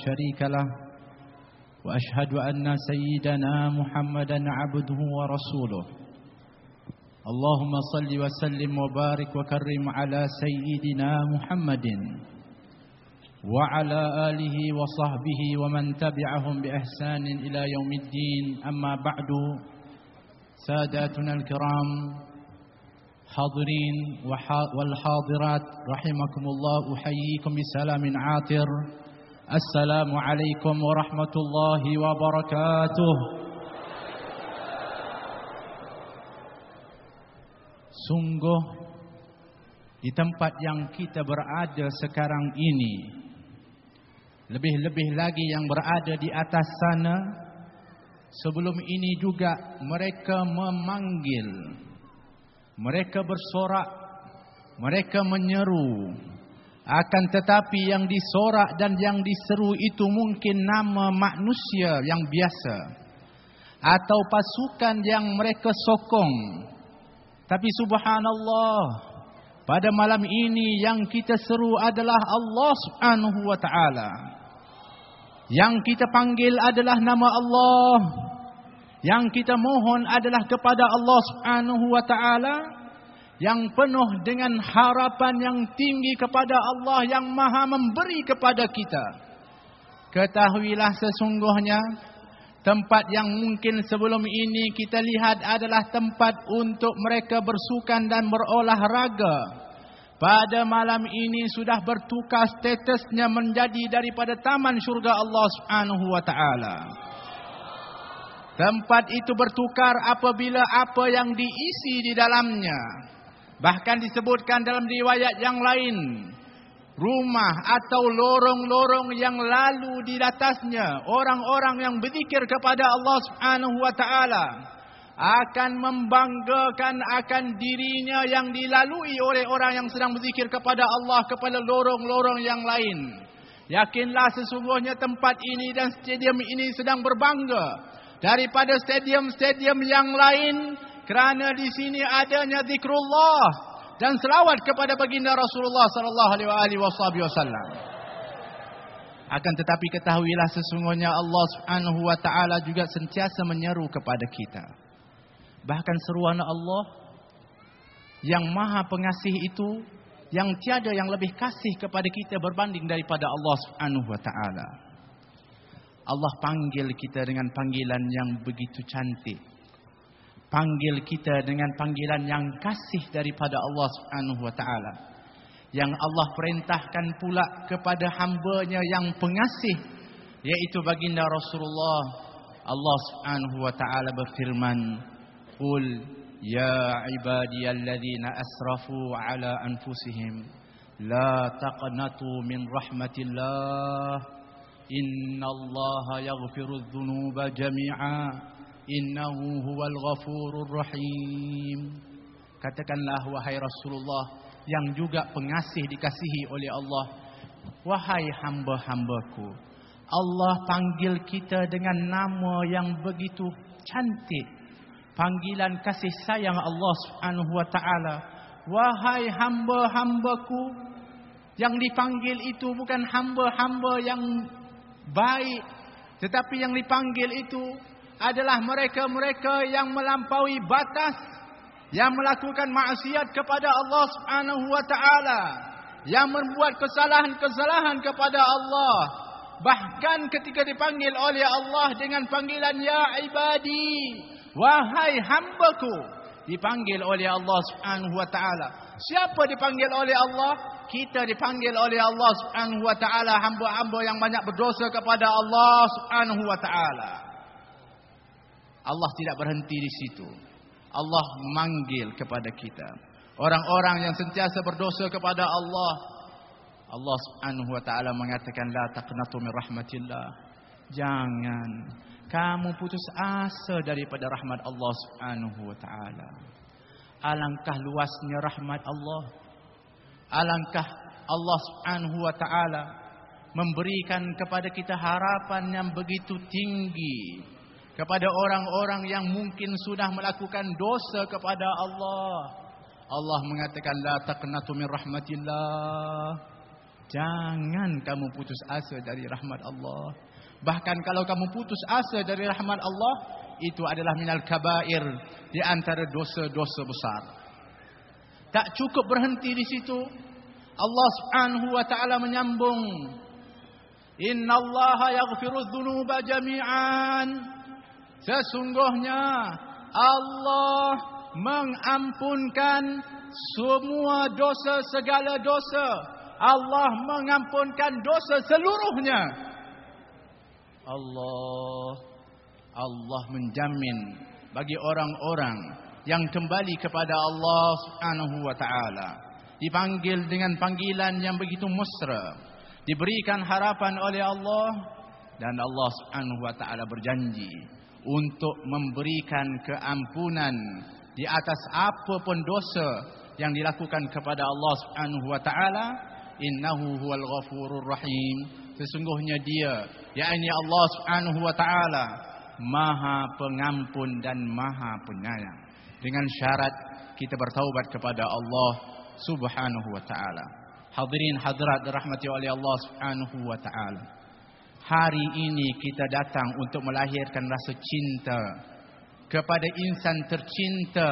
شريك له وأشهد أن سيدنا محمدا عبده ورسوله. اللهم صل وسلم وبارك وكرم على سيدنا محمد وعلى آله وصحبه ومن تبعهم بإحسان إلى يوم الدين. أما بعد ساداتنا الكرام حاضرين والحاضرات رحمكم الله أحييكم بسلام عاطر. السلام عليكم ورحمة الله وبركاته Sungguh di tempat yang kita berada sekarang ini lebih-lebih lagi yang berada di atas sana sebelum ini juga mereka memanggil mereka bersorak mereka menyeru akan tetapi yang disorak dan yang diseru itu mungkin nama manusia yang biasa atau pasukan yang mereka sokong tapi subhanallah pada malam ini yang kita seru adalah Allah Subhanahu wa taala. Yang kita panggil adalah nama Allah. Yang kita mohon adalah kepada Allah Subhanahu wa taala yang penuh dengan harapan yang tinggi kepada Allah yang Maha memberi kepada kita. Ketahuilah sesungguhnya tempat yang mungkin sebelum ini kita lihat adalah tempat untuk mereka bersukan dan berolahraga. Pada malam ini sudah bertukar statusnya menjadi daripada taman syurga Allah Subhanahu wa taala. Tempat itu bertukar apabila apa yang diisi di dalamnya. Bahkan disebutkan dalam riwayat yang lain. Rumah atau lorong-lorong yang lalu di atasnya. Orang-orang yang berzikir kepada Allah subhanahu wa ta'ala. Akan membanggakan akan dirinya yang dilalui oleh orang yang sedang berzikir kepada Allah kepada lorong-lorong yang lain. Yakinlah sesungguhnya tempat ini dan stadium ini sedang berbangga daripada stadium-stadium yang lain kerana di sini adanya zikrullah dan selawat kepada baginda Rasulullah sallallahu alaihi wasallam. Akan tetapi ketahuilah sesungguhnya Allah Subhanahu wa taala juga sentiasa menyeru kepada kita. Bahkan seruan Allah yang Maha Pengasih itu yang tiada yang lebih kasih kepada kita berbanding daripada Allah Subhanahu wa taala. Allah panggil kita dengan panggilan yang begitu cantik panggil kita dengan panggilan yang kasih daripada Allah Subhanahu wa taala. Yang Allah perintahkan pula kepada hamba-Nya yang pengasih yaitu baginda Rasulullah Allah Subhanahu wa taala berfirman, "Qul ya ibadiyalladzina asrafu ala anfusihim la taqnatu min rahmatillah innallaha yaghfirudz dzunuba jami'a." innahu huwal ghafurur rahim. Katakanlah wahai rasulullah yang juga pengasih dikasihi oleh Allah wahai hamba-hambaku Allah panggil kita dengan nama yang begitu cantik. Panggilan kasih sayang Allah subhanahu wa taala. Wahai hamba-hambaku yang dipanggil itu bukan hamba-hamba yang baik tetapi yang dipanggil itu adalah mereka-mereka yang melampaui batas Yang melakukan maksiat kepada Allah subhanahu wa ta'ala Yang membuat kesalahan-kesalahan kepada Allah Bahkan ketika dipanggil oleh Allah dengan panggilan Ya ibadi Wahai hambaku dipanggil oleh Allah Subhanahu wa taala. Siapa dipanggil oleh Allah? Kita dipanggil oleh Allah Subhanahu wa taala hamba-hamba yang banyak berdosa kepada Allah Subhanahu wa taala. Allah tidak berhenti di situ. Allah memanggil kepada kita. Orang-orang yang sentiasa berdosa kepada Allah. Allah Subhanahu wa taala mengatakan la taqnatu min rahmatillah. Jangan kamu putus asa daripada rahmat Allah Subhanahu wa taala. Alangkah luasnya rahmat Allah. Alangkah Allah Subhanahu wa taala memberikan kepada kita harapan yang begitu tinggi kepada orang-orang yang mungkin sudah melakukan dosa kepada Allah. Allah mengatakan la taqnatu min rahmatillah. Jangan kamu putus asa dari rahmat Allah. Bahkan kalau kamu putus asa dari rahmat Allah, itu adalah minal kabair di antara dosa-dosa besar. Tak cukup berhenti di situ. Allah Subhanahu wa taala menyambung, "Inna Allah yaghfiru dzunuba jami'an." Sesungguhnya Allah mengampunkan semua dosa segala dosa. Allah mengampunkan dosa seluruhnya. Allah Allah menjamin bagi orang-orang yang kembali kepada Allah Subhanahu wa taala dipanggil dengan panggilan yang begitu mesra diberikan harapan oleh Allah dan Allah Subhanahu wa taala berjanji untuk memberikan keampunan di atas apapun dosa yang dilakukan kepada Allah Subhanahu wa taala innahu huwal ghafurur rahim. Sesungguhnya dia yakni Allah Subhanahu wa taala Maha Pengampun dan Maha Penyayang. Dengan syarat kita bertaubat kepada Allah Subhanahu wa taala. Hadirin hadirat dirahmati oleh Allah Subhanahu wa taala hari ini kita datang untuk melahirkan rasa cinta kepada insan tercinta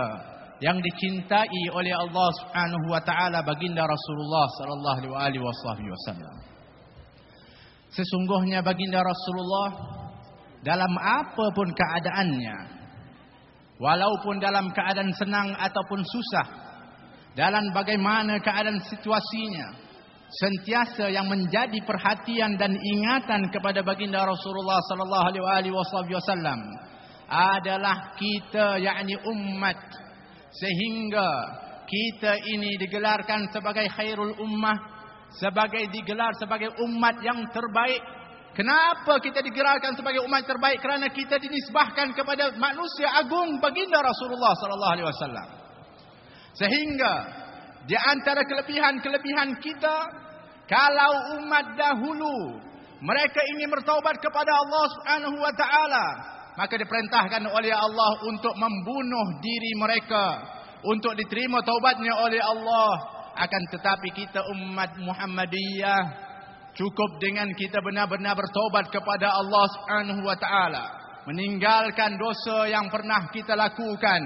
yang dicintai oleh Allah Subhanahu wa taala baginda Rasulullah sallallahu alaihi wasallam. Sesungguhnya baginda Rasulullah dalam apapun keadaannya walaupun dalam keadaan senang ataupun susah dalam bagaimana keadaan situasinya sentiasa yang menjadi perhatian dan ingatan kepada baginda Rasulullah sallallahu alaihi wasallam adalah kita yakni umat sehingga kita ini digelarkan sebagai khairul ummah sebagai digelar sebagai umat yang terbaik. Kenapa kita digelarkan sebagai umat terbaik? Kerana kita dinisbahkan kepada manusia agung baginda Rasulullah sallallahu alaihi wasallam. Sehingga di antara kelebihan-kelebihan kita kalau umat dahulu mereka ingin bertaubat kepada Allah Subhanahu wa taala, maka diperintahkan oleh Allah untuk membunuh diri mereka untuk diterima taubatnya oleh Allah. Akan tetapi kita umat Muhammadiyah cukup dengan kita benar-benar bertobat kepada Allah Subhanahu wa taala. Meninggalkan dosa yang pernah kita lakukan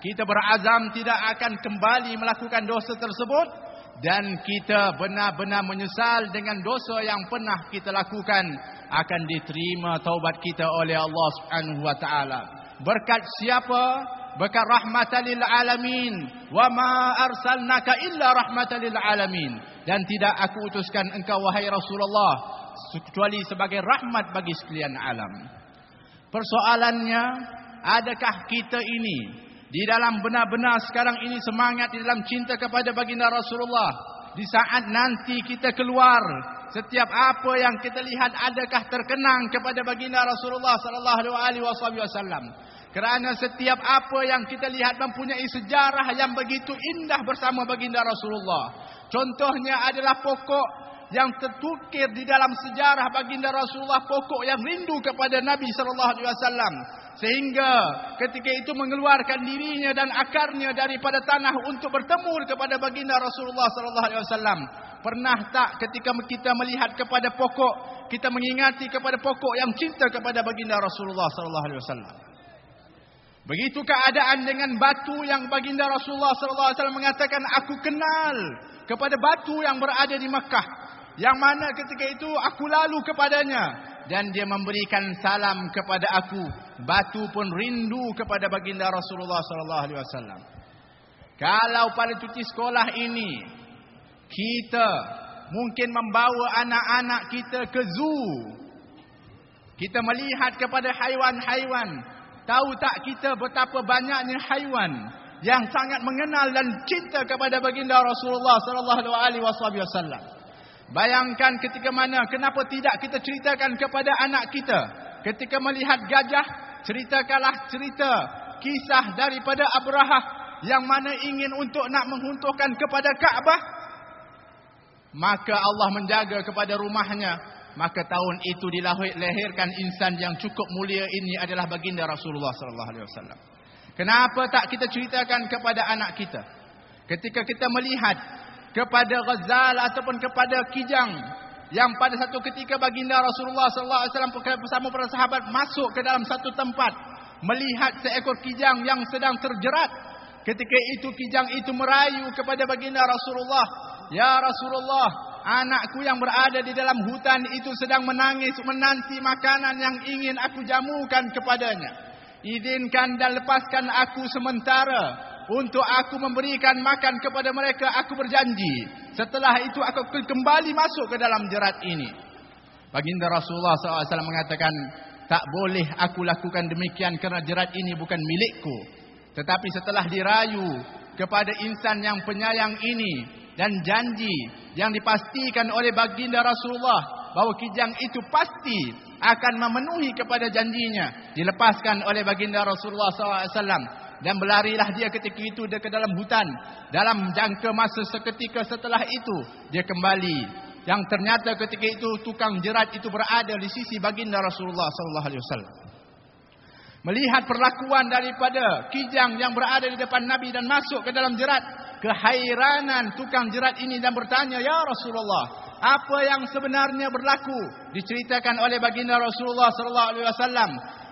kita berazam tidak akan kembali melakukan dosa tersebut. Dan kita benar-benar menyesal dengan dosa yang pernah kita lakukan akan diterima taubat kita oleh Allah Subhanahu wa taala. Berkat siapa? Bahkan rahmatan lil alamin. Wa ma arsalnaka illa rahmatan lil alamin. Dan tidak aku utuskan engkau wahai Rasulullah kecuali sebagai rahmat bagi sekalian alam. Persoalannya adakah kita ini di dalam benar-benar sekarang ini semangat di dalam cinta kepada baginda Rasulullah. Di saat nanti kita keluar setiap apa yang kita lihat adakah terkenang kepada baginda Rasulullah sallallahu alaihi wasallam? Kerana setiap apa yang kita lihat mempunyai sejarah yang begitu indah bersama baginda Rasulullah. Contohnya adalah pokok yang tertukir di dalam sejarah baginda Rasulullah pokok yang rindu kepada Nabi sallallahu alaihi wasallam Sehingga ketika itu mengeluarkan dirinya dan akarnya daripada tanah untuk bertemu kepada baginda Rasulullah sallallahu alaihi wasallam. Pernah tak ketika kita melihat kepada pokok, kita mengingati kepada pokok yang cinta kepada baginda Rasulullah sallallahu alaihi wasallam? Begitu keadaan dengan batu yang baginda Rasulullah sallallahu alaihi wasallam mengatakan aku kenal kepada batu yang berada di Mekah yang mana ketika itu aku lalu kepadanya. Dan dia memberikan salam kepada aku. Batu pun rindu kepada baginda Rasulullah sallallahu alaihi wasallam. Kalau pada cuti sekolah ini kita mungkin membawa anak-anak kita ke zoo. Kita melihat kepada haiwan-haiwan. Tahu tak kita betapa banyaknya haiwan yang sangat mengenal dan cinta kepada baginda Rasulullah sallallahu alaihi wasallam. Bayangkan ketika mana kenapa tidak kita ceritakan kepada anak kita ketika melihat gajah ceritakanlah cerita kisah daripada Abrahah yang mana ingin untuk nak menghuntuhkan kepada Kaabah maka Allah menjaga kepada rumahnya maka tahun itu dilahirkan insan yang cukup mulia ini adalah baginda Rasulullah sallallahu alaihi wasallam. Kenapa tak kita ceritakan kepada anak kita? Ketika kita melihat kepada Ghazal ataupun kepada Kijang yang pada satu ketika baginda Rasulullah sallallahu alaihi wasallam bersama para sahabat masuk ke dalam satu tempat melihat seekor kijang yang sedang terjerat. Ketika itu kijang itu merayu kepada baginda Rasulullah, "Ya Rasulullah, anakku yang berada di dalam hutan itu sedang menangis menanti makanan yang ingin aku jamukan kepadanya. Izinkan dan lepaskan aku sementara untuk aku memberikan makan kepada mereka. Aku berjanji. Setelah itu aku kembali masuk ke dalam jerat ini. Baginda Rasulullah SAW mengatakan, tak boleh aku lakukan demikian kerana jerat ini bukan milikku. Tetapi setelah dirayu kepada insan yang penyayang ini, dan janji yang dipastikan oleh baginda Rasulullah bahawa kijang itu pasti akan memenuhi kepada janjinya dilepaskan oleh baginda Rasulullah SAW dan berlarilah dia ketika itu dia ke dalam hutan dalam jangka masa seketika setelah itu dia kembali yang ternyata ketika itu tukang jerat itu berada di sisi baginda Rasulullah SAW melihat perlakuan daripada kijang yang berada di depan Nabi dan masuk ke dalam jerat kehairanan tukang jerat ini dan bertanya, "Ya Rasulullah, apa yang sebenarnya berlaku?" Diceritakan oleh baginda Rasulullah sallallahu alaihi wasallam.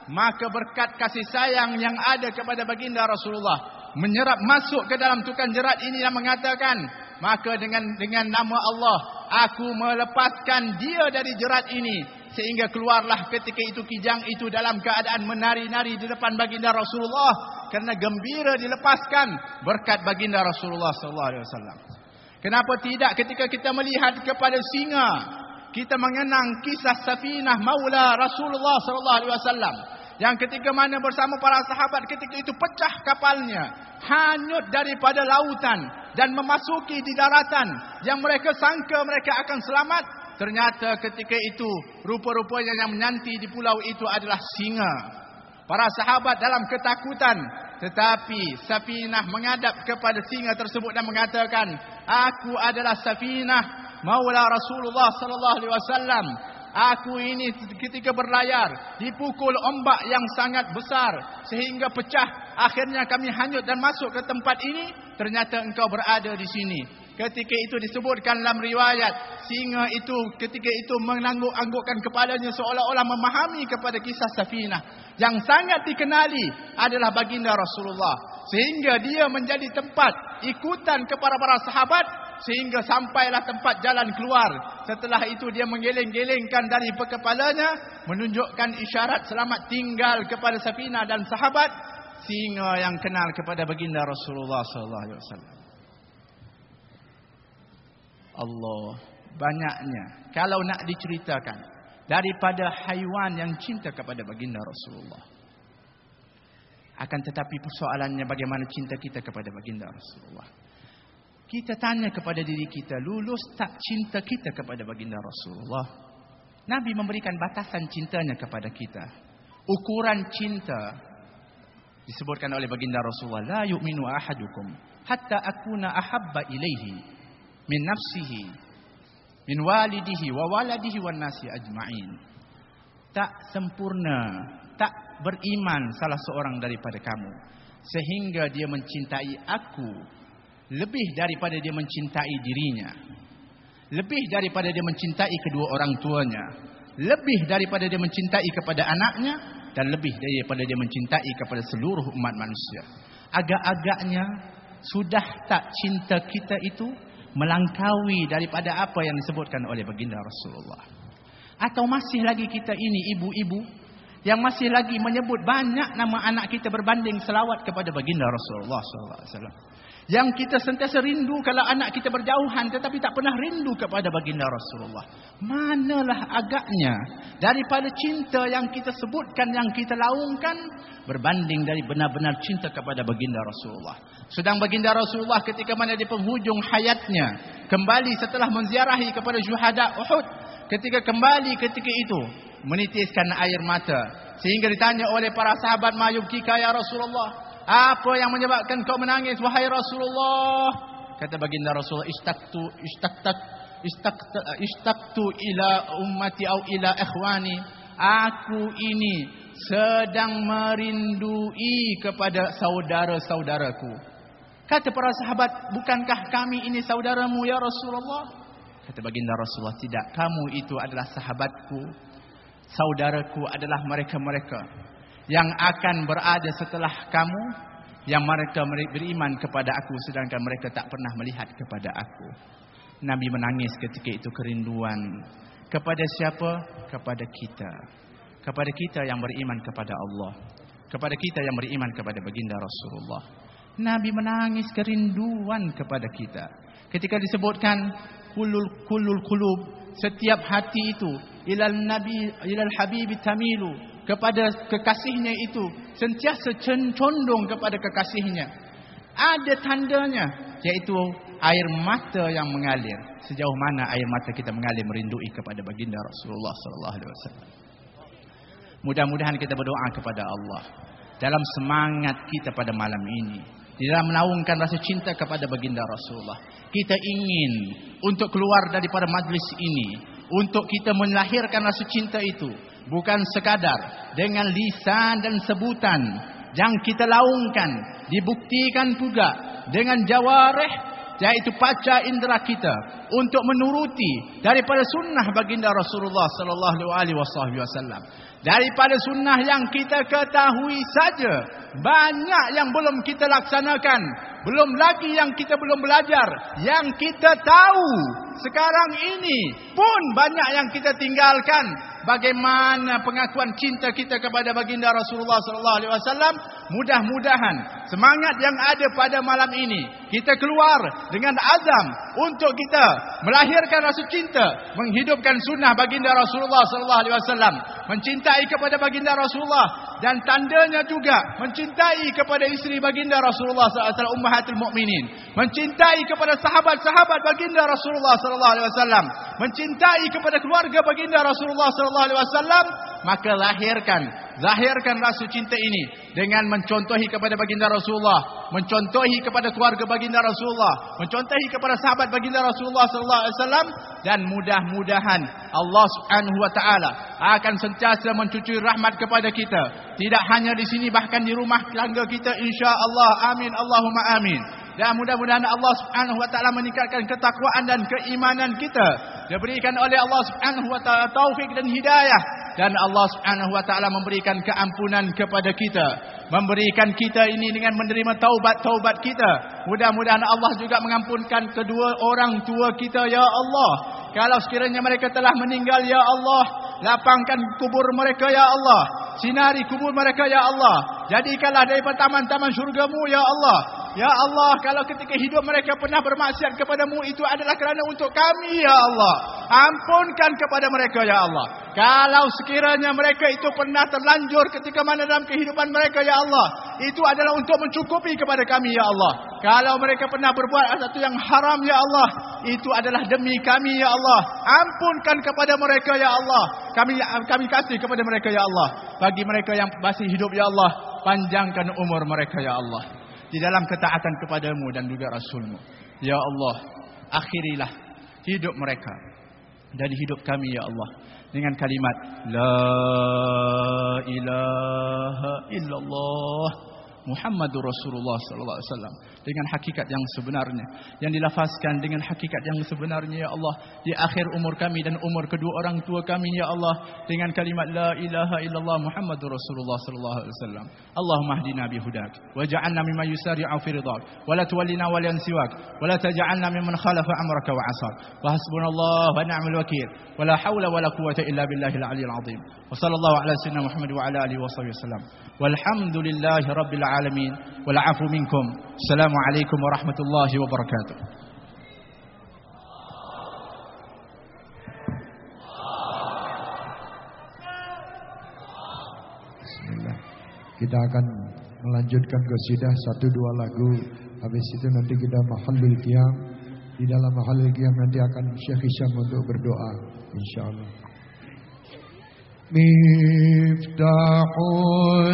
Maka berkat kasih sayang yang ada kepada baginda Rasulullah menyerap masuk ke dalam tukang jerat ini dan mengatakan, "Maka dengan dengan nama Allah, aku melepaskan dia dari jerat ini." Sehingga keluarlah ketika itu kijang itu dalam keadaan menari-nari di depan baginda Rasulullah kerana gembira dilepaskan berkat baginda Rasulullah sallallahu alaihi wasallam. Kenapa tidak ketika kita melihat kepada singa kita mengenang kisah Safinah Maula Rasulullah sallallahu alaihi wasallam yang ketika mana bersama para sahabat ketika itu pecah kapalnya hanyut daripada lautan dan memasuki di daratan yang mereka sangka mereka akan selamat ternyata ketika itu rupa-rupanya yang menyanti di pulau itu adalah singa Para sahabat dalam ketakutan tetapi Safinah menghadap kepada singa tersebut dan mengatakan, "Aku adalah Safinah Maula Rasulullah sallallahu alaihi wasallam. Aku ini ketika berlayar dipukul ombak yang sangat besar sehingga pecah. Akhirnya kami hanyut dan masuk ke tempat ini. Ternyata engkau berada di sini." Ketika itu disebutkan dalam riwayat singa itu ketika itu mengangguk-anggukkan kepalanya seolah-olah memahami kepada kisah Safinah yang sangat dikenali adalah baginda Rasulullah sehingga dia menjadi tempat ikutan kepada para sahabat sehingga sampailah tempat jalan keluar. Setelah itu dia menggeleng-gelengkan dari kepalanya menunjukkan isyarat selamat tinggal kepada Safinah dan sahabat singa yang kenal kepada baginda Rasulullah sallallahu alaihi wasallam. Allah banyaknya. Kalau nak diceritakan daripada haiwan yang cinta kepada baginda Rasulullah akan tetapi persoalannya bagaimana cinta kita kepada baginda Rasulullah kita tanya kepada diri kita lulus tak cinta kita kepada baginda Rasulullah? Nabi memberikan batasan cintanya kepada kita. Ukuran cinta disebutkan oleh baginda Rasulullah la yu'minu ahadukum hatta akuna ahabba ilaihi min nafsihi min walidihi wa waladihi wan nasi ajma'in. Tak sempurna tak beriman salah seorang daripada kamu sehingga dia mencintai aku lebih daripada dia mencintai dirinya. Lebih daripada dia mencintai kedua orang tuanya. Lebih daripada dia mencintai kepada anaknya dan lebih daripada dia mencintai kepada seluruh umat manusia. Agak-agaknya sudah tak cinta kita itu melangkaui daripada apa yang disebutkan oleh baginda Rasulullah. Atau masih lagi kita ini ibu-ibu yang masih lagi menyebut banyak nama anak kita berbanding selawat kepada baginda Rasulullah sallallahu alaihi wasallam. Yang kita sentiasa rindu kalau anak kita berjauhan tetapi tak pernah rindu kepada baginda Rasulullah. Manalah agaknya daripada cinta yang kita sebutkan yang kita laungkan berbanding dari benar-benar cinta kepada baginda Rasulullah. Sedang baginda Rasulullah ketika mana di penghujung hayatnya kembali setelah menziarahi kepada syuhada Uhud ketika kembali ketika itu menitiskan air mata sehingga ditanya oleh para sahabat mayubkika ya Rasulullah apa yang menyebabkan kau menangis wahai Rasulullah? Kata baginda Rasulullah istaktu istaktat istaktu istaktu ila ummati au ila ikhwani. Aku ini sedang merindui kepada saudara-saudaraku. Kata para sahabat, bukankah kami ini saudaramu ya Rasulullah? Kata baginda Rasulullah, tidak. Kamu itu adalah sahabatku. Saudaraku adalah mereka-mereka yang akan berada setelah kamu yang mereka beriman kepada aku sedangkan mereka tak pernah melihat kepada aku. Nabi menangis ketika itu kerinduan kepada siapa? Kepada kita. Kepada kita yang beriman kepada Allah. Kepada kita yang beriman kepada baginda Rasulullah. Nabi menangis kerinduan kepada kita. Ketika disebutkan kulul kulul kulub setiap hati itu ilal nabi ilal habib tamilu kepada kekasihnya itu sentiasa condong kepada kekasihnya. Ada tandanya yaitu air mata yang mengalir. Sejauh mana air mata kita mengalir merindui kepada baginda Rasulullah sallallahu alaihi wasallam. Mudah-mudahan kita berdoa kepada Allah dalam semangat kita pada malam ini. Dalam menaungkan rasa cinta kepada baginda Rasulullah. Kita ingin untuk keluar daripada majlis ini untuk kita melahirkan rasa cinta itu bukan sekadar. Dengan lisan dan sebutan yang kita laungkan dibuktikan juga dengan jawarih yaitu paca indera kita untuk menuruti daripada sunnah baginda Rasulullah sallallahu alaihi wasallam. Daripada sunnah yang kita ketahui saja banyak yang belum kita laksanakan belum lagi yang kita belum belajar yang kita tahu. Sekarang ini pun banyak yang kita tinggalkan bagaimana pengakuan cinta kita kepada baginda Rasulullah sallallahu alaihi wasallam mudah-mudahan semangat yang ada pada malam ini kita keluar dengan azam untuk kita melahirkan rasa cinta menghidupkan sunnah baginda Rasulullah sallallahu alaihi wasallam mencintai kepada baginda Rasulullah dan tandanya juga mencintai kepada isteri baginda Rasulullah sallallahu alaihi wasallam ummahatul mukminin mencintai kepada sahabat-sahabat baginda Rasulullah sallallahu alaihi wasallam mencintai kepada keluarga baginda Rasulullah sallallahu alaihi wasallam maka lahirkan zahirkan rasa cinta ini dengan mencontohi kepada baginda Rasulullah mencontohi kepada keluarga baginda Rasulullah mencontohi kepada sahabat baginda Rasulullah sallallahu alaihi wasallam dan mudah-mudahan Allah Subhanahu wa taala akan sentiasa mencucur rahmat kepada kita. Tidak hanya di sini bahkan di rumah tangga kita insya-Allah. Amin. Allahumma amin. Dan mudah-mudahan Allah Subhanahu wa taala meningkatkan ketakwaan dan keimanan kita. Diberikan oleh Allah Subhanahu wa taala taufik dan hidayah dan Allah Subhanahu wa taala memberikan keampunan kepada kita. Memberikan kita ini dengan menerima taubat-taubat kita. Mudah-mudahan Allah juga mengampunkan kedua orang tua kita ya Allah. Kalau sekiranya mereka telah meninggal ya Allah, lapangkan kubur mereka ya Allah. Sinari kubur mereka ya Allah. Jadikanlah daripada taman-taman syurgamu ya Allah. Ya Allah, kalau ketika hidup mereka pernah bermaksiat kepadamu, itu adalah kerana untuk kami, Ya Allah. Ampunkan kepada mereka, Ya Allah. Kalau sekiranya mereka itu pernah terlanjur ketika mana dalam kehidupan mereka, Ya Allah. Itu adalah untuk mencukupi kepada kami, Ya Allah. Kalau mereka pernah berbuat sesuatu yang haram, Ya Allah. Itu adalah demi kami, Ya Allah. Ampunkan kepada mereka, Ya Allah. Kami kami kasih kepada mereka, Ya Allah. Bagi mereka yang masih hidup, Ya Allah. Panjangkan umur mereka, Ya Allah di dalam ketaatan kepadamu dan juga Rasulmu. Ya Allah, akhirilah hidup mereka dari hidup kami ya Allah. Dengan kalimat la ilaha illallah Muhammadur Rasulullah sallallahu alaihi wasallam dengan hakikat yang sebenarnya yang dilafazkan dengan hakikat yang sebenarnya ya Allah di akhir umur kami dan umur kedua orang tua kami ya Allah dengan kalimat la ilaha illallah Muhammadur Rasulullah sallallahu alaihi wasallam. Allahumma hdina bi hudak waj'alna mimman yusari'u fi ridak wa la tuwallina waliyan siwak wa la taj'alna mimman khalafa amraka wa 'asak wa hasbunallahu wa ni'mal wakeel wa la hawla wa la quwwata illa billahil 'aliyyil 'azim. Wa sallallahu ala sayyidina Muhammad wa ala alihi wa sahbihi wasallam walhamdulillahi rabbil alamin. Walafu minkum. Assalamualaikum warahmatullahi wabarakatuh. Bismillah. Kita akan melanjutkan qasidah satu dua lagu. Habis itu nanti kita mahalil qiyam. Di dalam mahalil qiyam nanti akan Syekh Isyam untuk berdoa insyaallah. مفتاح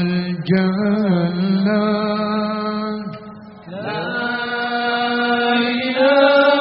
الجنة. لا إله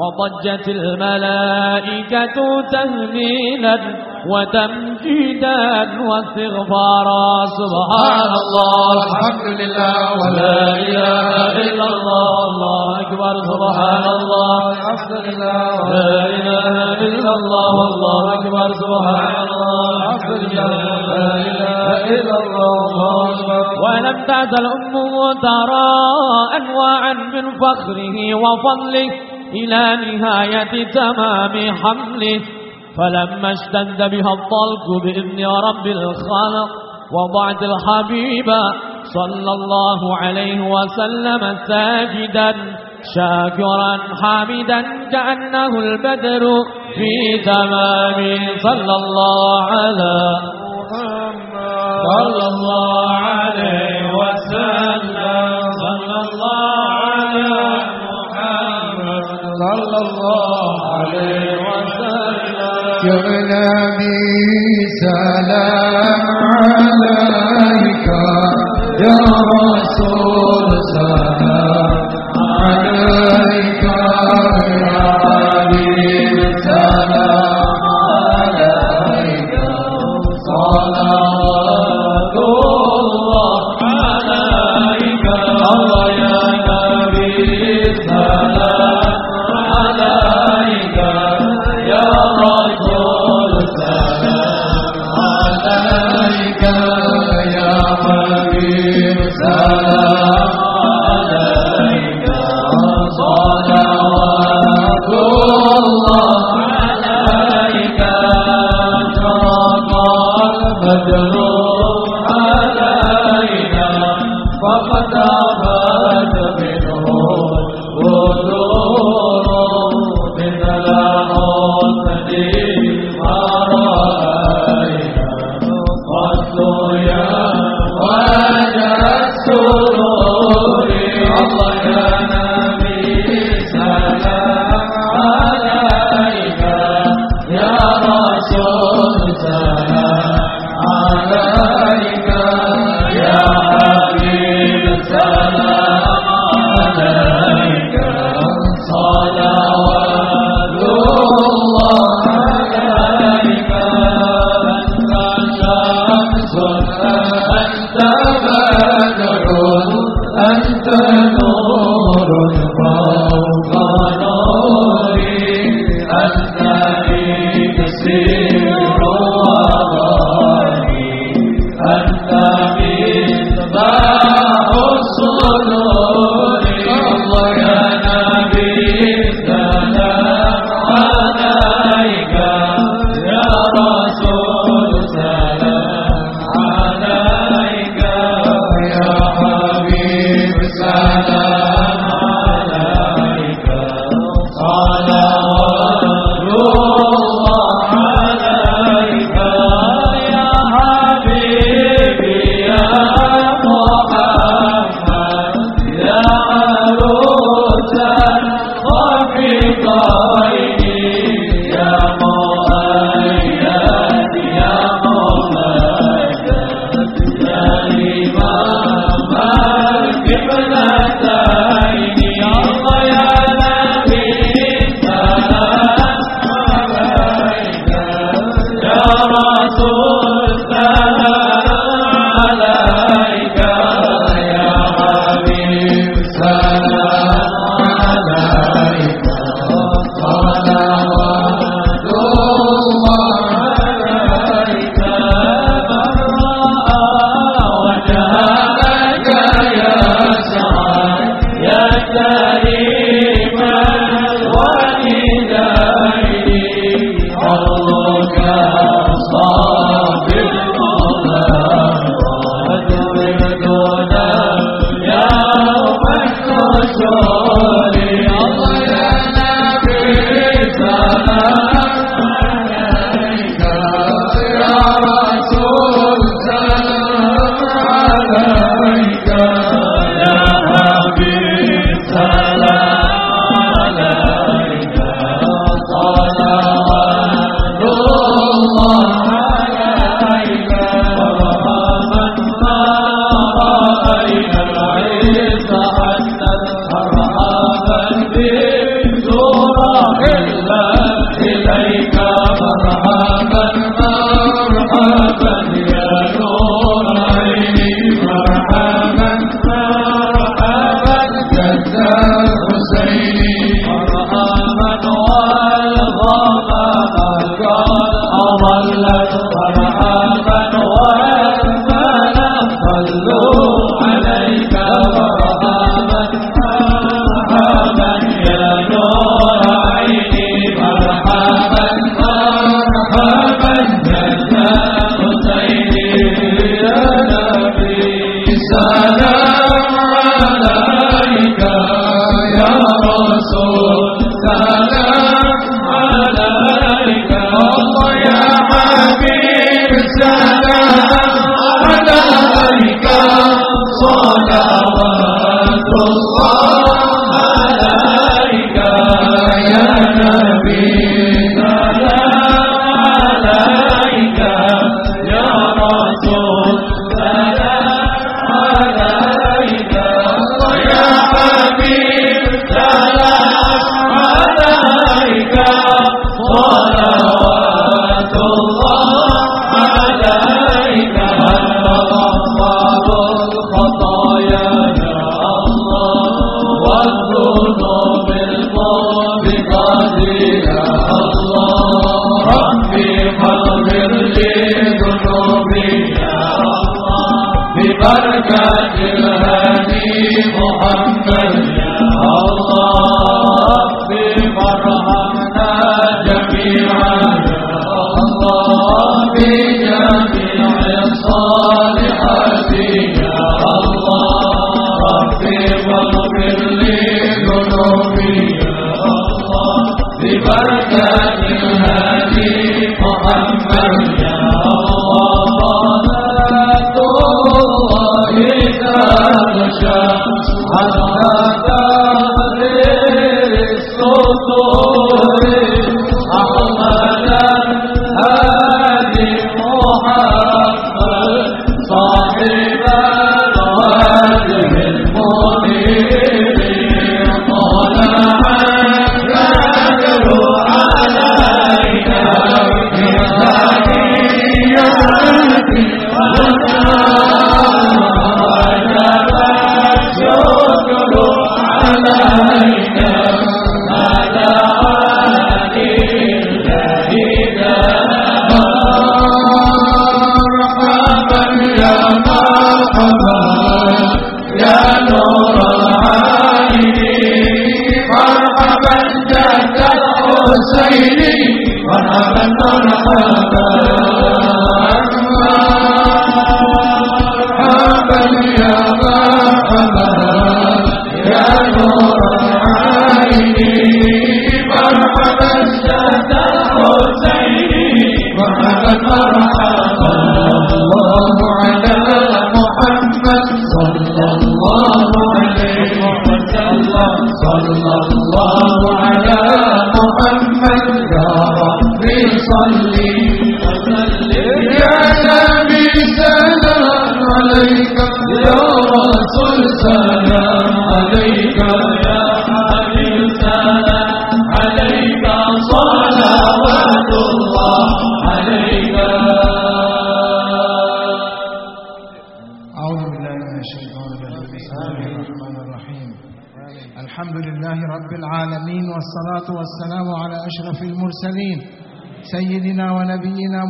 وضجت الملائكة تهليلا وتمجيدا واستغفارا. سبحان الله الحمد لله ولا إله إلا الله. الله أكبر سبحان الله. الحمد لله لا إله إلا الله. والله أكبر سبحان الله. الحمد لله لا إله إلا الله. الله أكبر. ولم تزل أمه ترى أنواعا من فخره وفضله. إلى نهاية تمام حمله. فلما اشتد بها الطلق بإذن رب الخلق وضعت الحبيب صلى الله عليه وسلم ساجدا شاكرا حامدا كأنه البدر في تمام. صلى الله على صلى الله عليه وسلم. صلى الله محمد صلى الله عليه وسلم. يا نبي سلام عليك يا رسول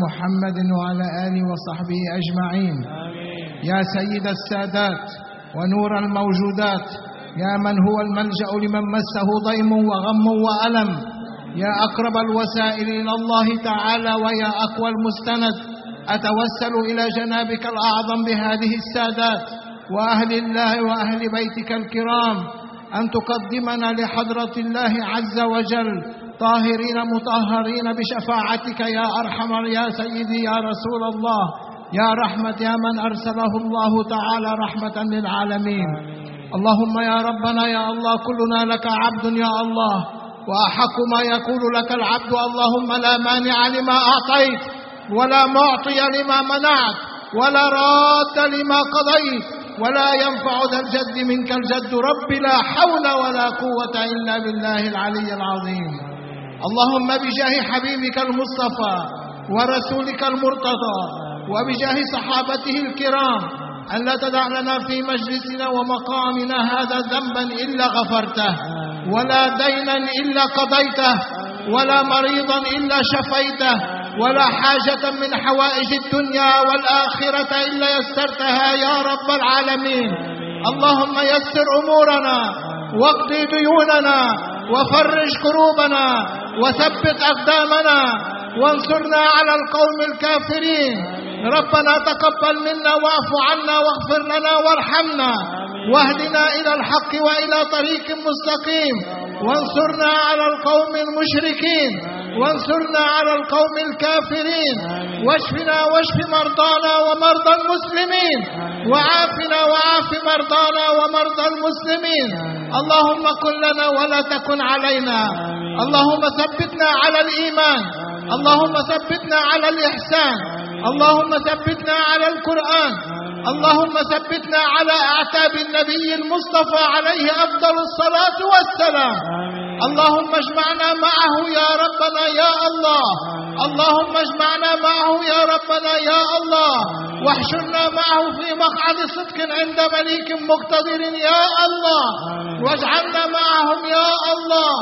محمد وعلى آله وصحبه أجمعين. يا سيد السادات ونور الموجودات يا من هو الملجأ لمن مسه ضيم وغم وألم يا أقرب الوسائل إلى الله تعالى ويا أقوى المستند أتوسل إلى جنابك الأعظم بهذه السادات وأهل الله وأهل بيتك الكرام أن تقدمنا لحضرة الله عز وجل طاهرين مطهرين بشفاعتك يا أرحم يا سيدي يا رسول الله. يا رحمة يا من أرسله الله تعالى رحمة للعالمين. اللهم يا ربنا يا الله كلنا لك عبد يا الله. وأحق ما يقول لك العبد اللهم لا مانع لما أعطيت ولا معطي لما منعت ولا راد لما قضيت. ولا ينفع ذا الجد منك الجد رب لا حول ولا قوة إلا بالله العلي العظيم. اللهم بجاه حبيبك المصطفى ورسولك المرتضى وبجاه صحابته الكرام أن لا تدع لنا في مجلسنا ومقامنا هذا ذنبا إلا غفرته ولا دينا إلا قضيته ولا مريضا إلا شفيته ولا حاجة من حوائج الدنيا والآخرة إلا يسرتها يا رب العالمين. اللهم يسر أمورنا واقض ديوننا وفرج كروبنا وثبت أقدامنا وانصرنا على القوم الكافرين. ربنا تقبل منا واعف عنا واغفر لنا وارحمنا. واهدنا إلى الحق وإلى طريق مستقيم. وانصرنا على القوم المشركين. وانصرنا على القوم الكافرين. واشفنا واشف مرضانا ومرضى المسلمين. وعافنا وعاف مرضانا ومرضى المسلمين. اللهم كن لنا ولا تكن علينا. اللهم ثبتنا على الإيمان. اللهم ثبتنا على الإحسان. اللهم ثبتنا على القرآن. اللهم ثبتنا على أعتاب النبي المصطفى عليه أفضل الصلاة والسلام. اللهم اجمعنا معه يا ربنا يا الله. اللهم اجمعنا معه يا ربنا يا الله. واحشرنا معه في مقعد صدق عند مليك مقتدر يا الله. واجعلنا معهم يا الله.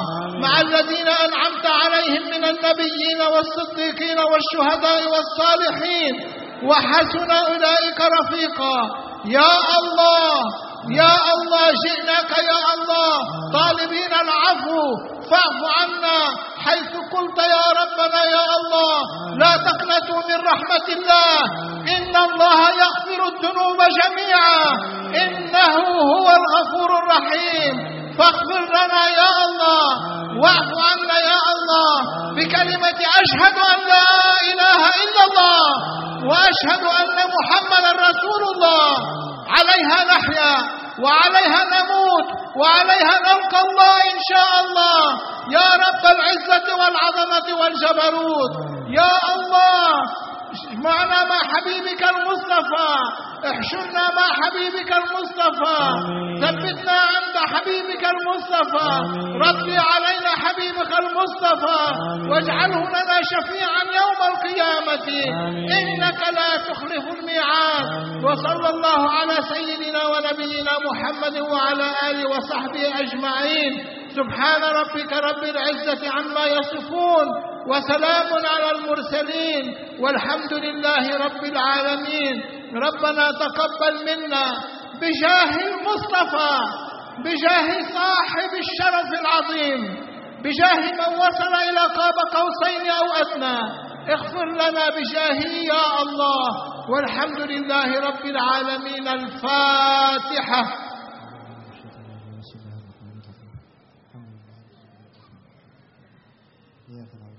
مع الذين أنعمت عليهم من النبيين والصديقين والشهداء والصالحين. وحسن أولئك رفيقا. يا الله يا الله جئناك يا الله. طالبين العفو فاعف عنا. حيث قلت يا ربنا يا الله لا تقنطوا من رحمة الله. إن الله يغفر الذنوب جميعا. إنه هو الغفور الرحيم. فاغفر لنا يا الله. واعف عنا يا الله. بكلمة أشهد أن لا إله إلا الله وأشهد أن محمدا رسول الله. عليها نحيا. وعليها نموت وعليها نلقى الله إن شاء الله. يا رب العزة والعظمة والجبروت. يا الله معنا مع حبيبك المصطفى. احشرنا مع حبيبك المصطفى. ثبتنا عند حبيبك المصطفى. ربي علينا حبيبك المصطفى. واجعله لنا شفيعا يوم القيامة. إنك لا تخلف الميعاد. وصلى الله على سيدنا ونبينا محمد وعلى آله وصحبه أجمعين. سبحان ربك رب العزة عما يصفون وسلام على المرسلين والحمد لله رب العالمين. ربنا تقبل منا بجاه المصطفى بجاه صاحب الشرف العظيم بجاه من وصل إلى قاب قوسين أو أدنى. اغفر لنا بجاهه يا الله. والحمد لله رب العالمين. الفاتحة.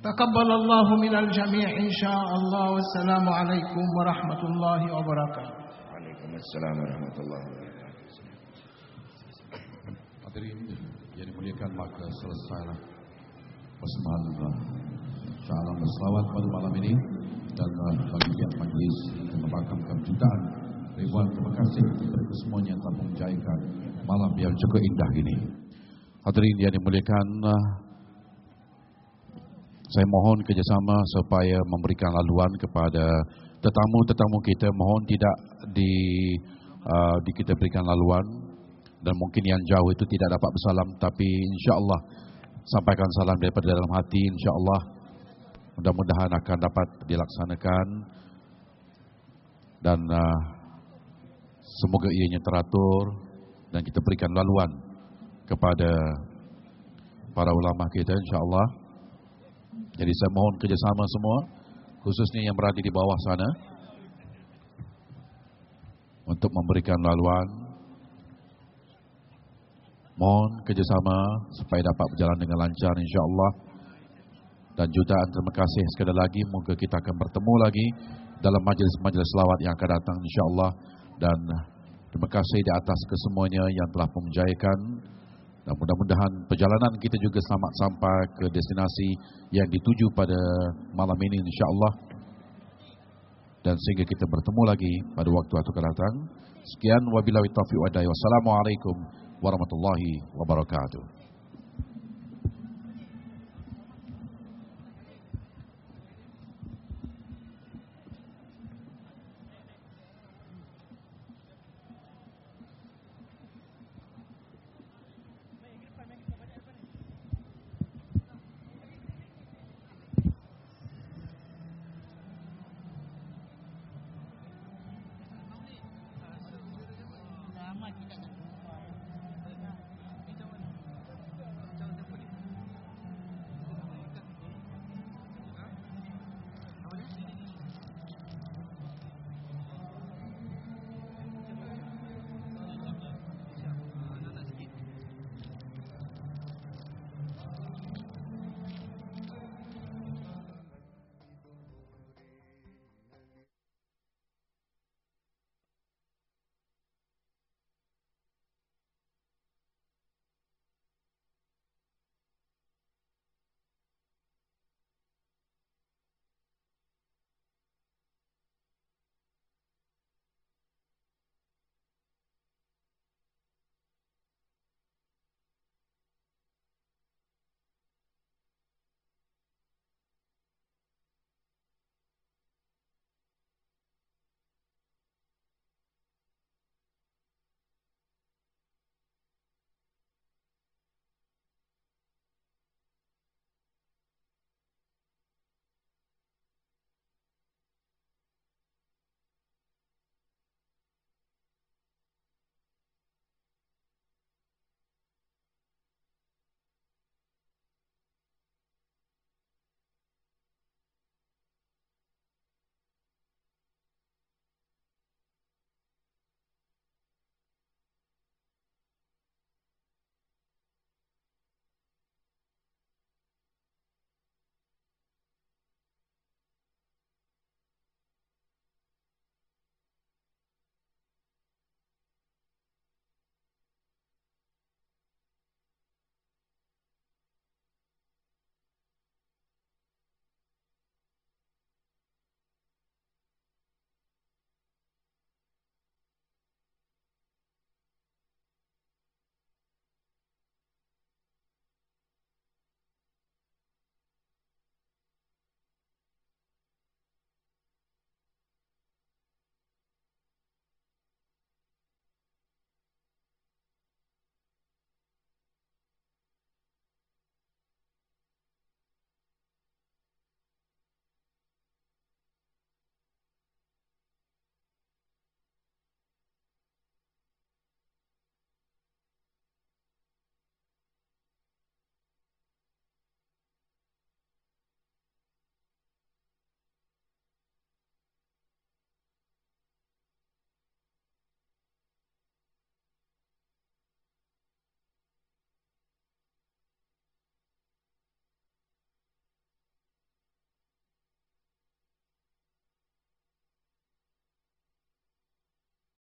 تقبل الله من الجميع إن شاء الله والسلام عليكم ورحمة الله وبركاته Waalaikumsalam warahmatullahi wabarakatuh. Hadirin yang dimuliakan maka selesailah persembahan Salam berselawat pada malam ini dan uh, bagi pihak majlis yang memakamkan jutaan ribuan terima kasih kepada semuanya yang telah menjayakan malam yang cukup indah ini. Hadirin yang dimuliakan uh, saya mohon kerjasama supaya memberikan laluan kepada tetamu-tetamu kita. Mohon tidak di, uh, di kita berikan laluan. Dan mungkin yang jauh itu tidak dapat bersalam. Tapi insya-Allah sampaikan salam daripada dalam hati insya-Allah. Mudah-mudahan akan dapat dilaksanakan. Dan uh, semoga ianya teratur dan kita berikan laluan kepada para ulama kita insya-Allah jadi saya mohon kerjasama semua khususnya yang berada di bawah sana untuk memberikan laluan. Mohon kerjasama supaya dapat berjalan dengan lancar insyaAllah. Dan jutaan terima kasih sekali lagi. Moga kita akan bertemu lagi dalam majlis-majlis selawat yang akan datang insyaAllah. Dan terima kasih di atas kesemuanya yang telah memujayakan dan mudah-mudahan perjalanan kita juga selamat sampai ke destinasi yang dituju pada malam ini insyaAllah. Dan sehingga kita bertemu lagi pada waktu-waktu akan datang sekian wabillahi taufiq wa hidayah. Wassalamualaikum warahmatullahi wabarakatuh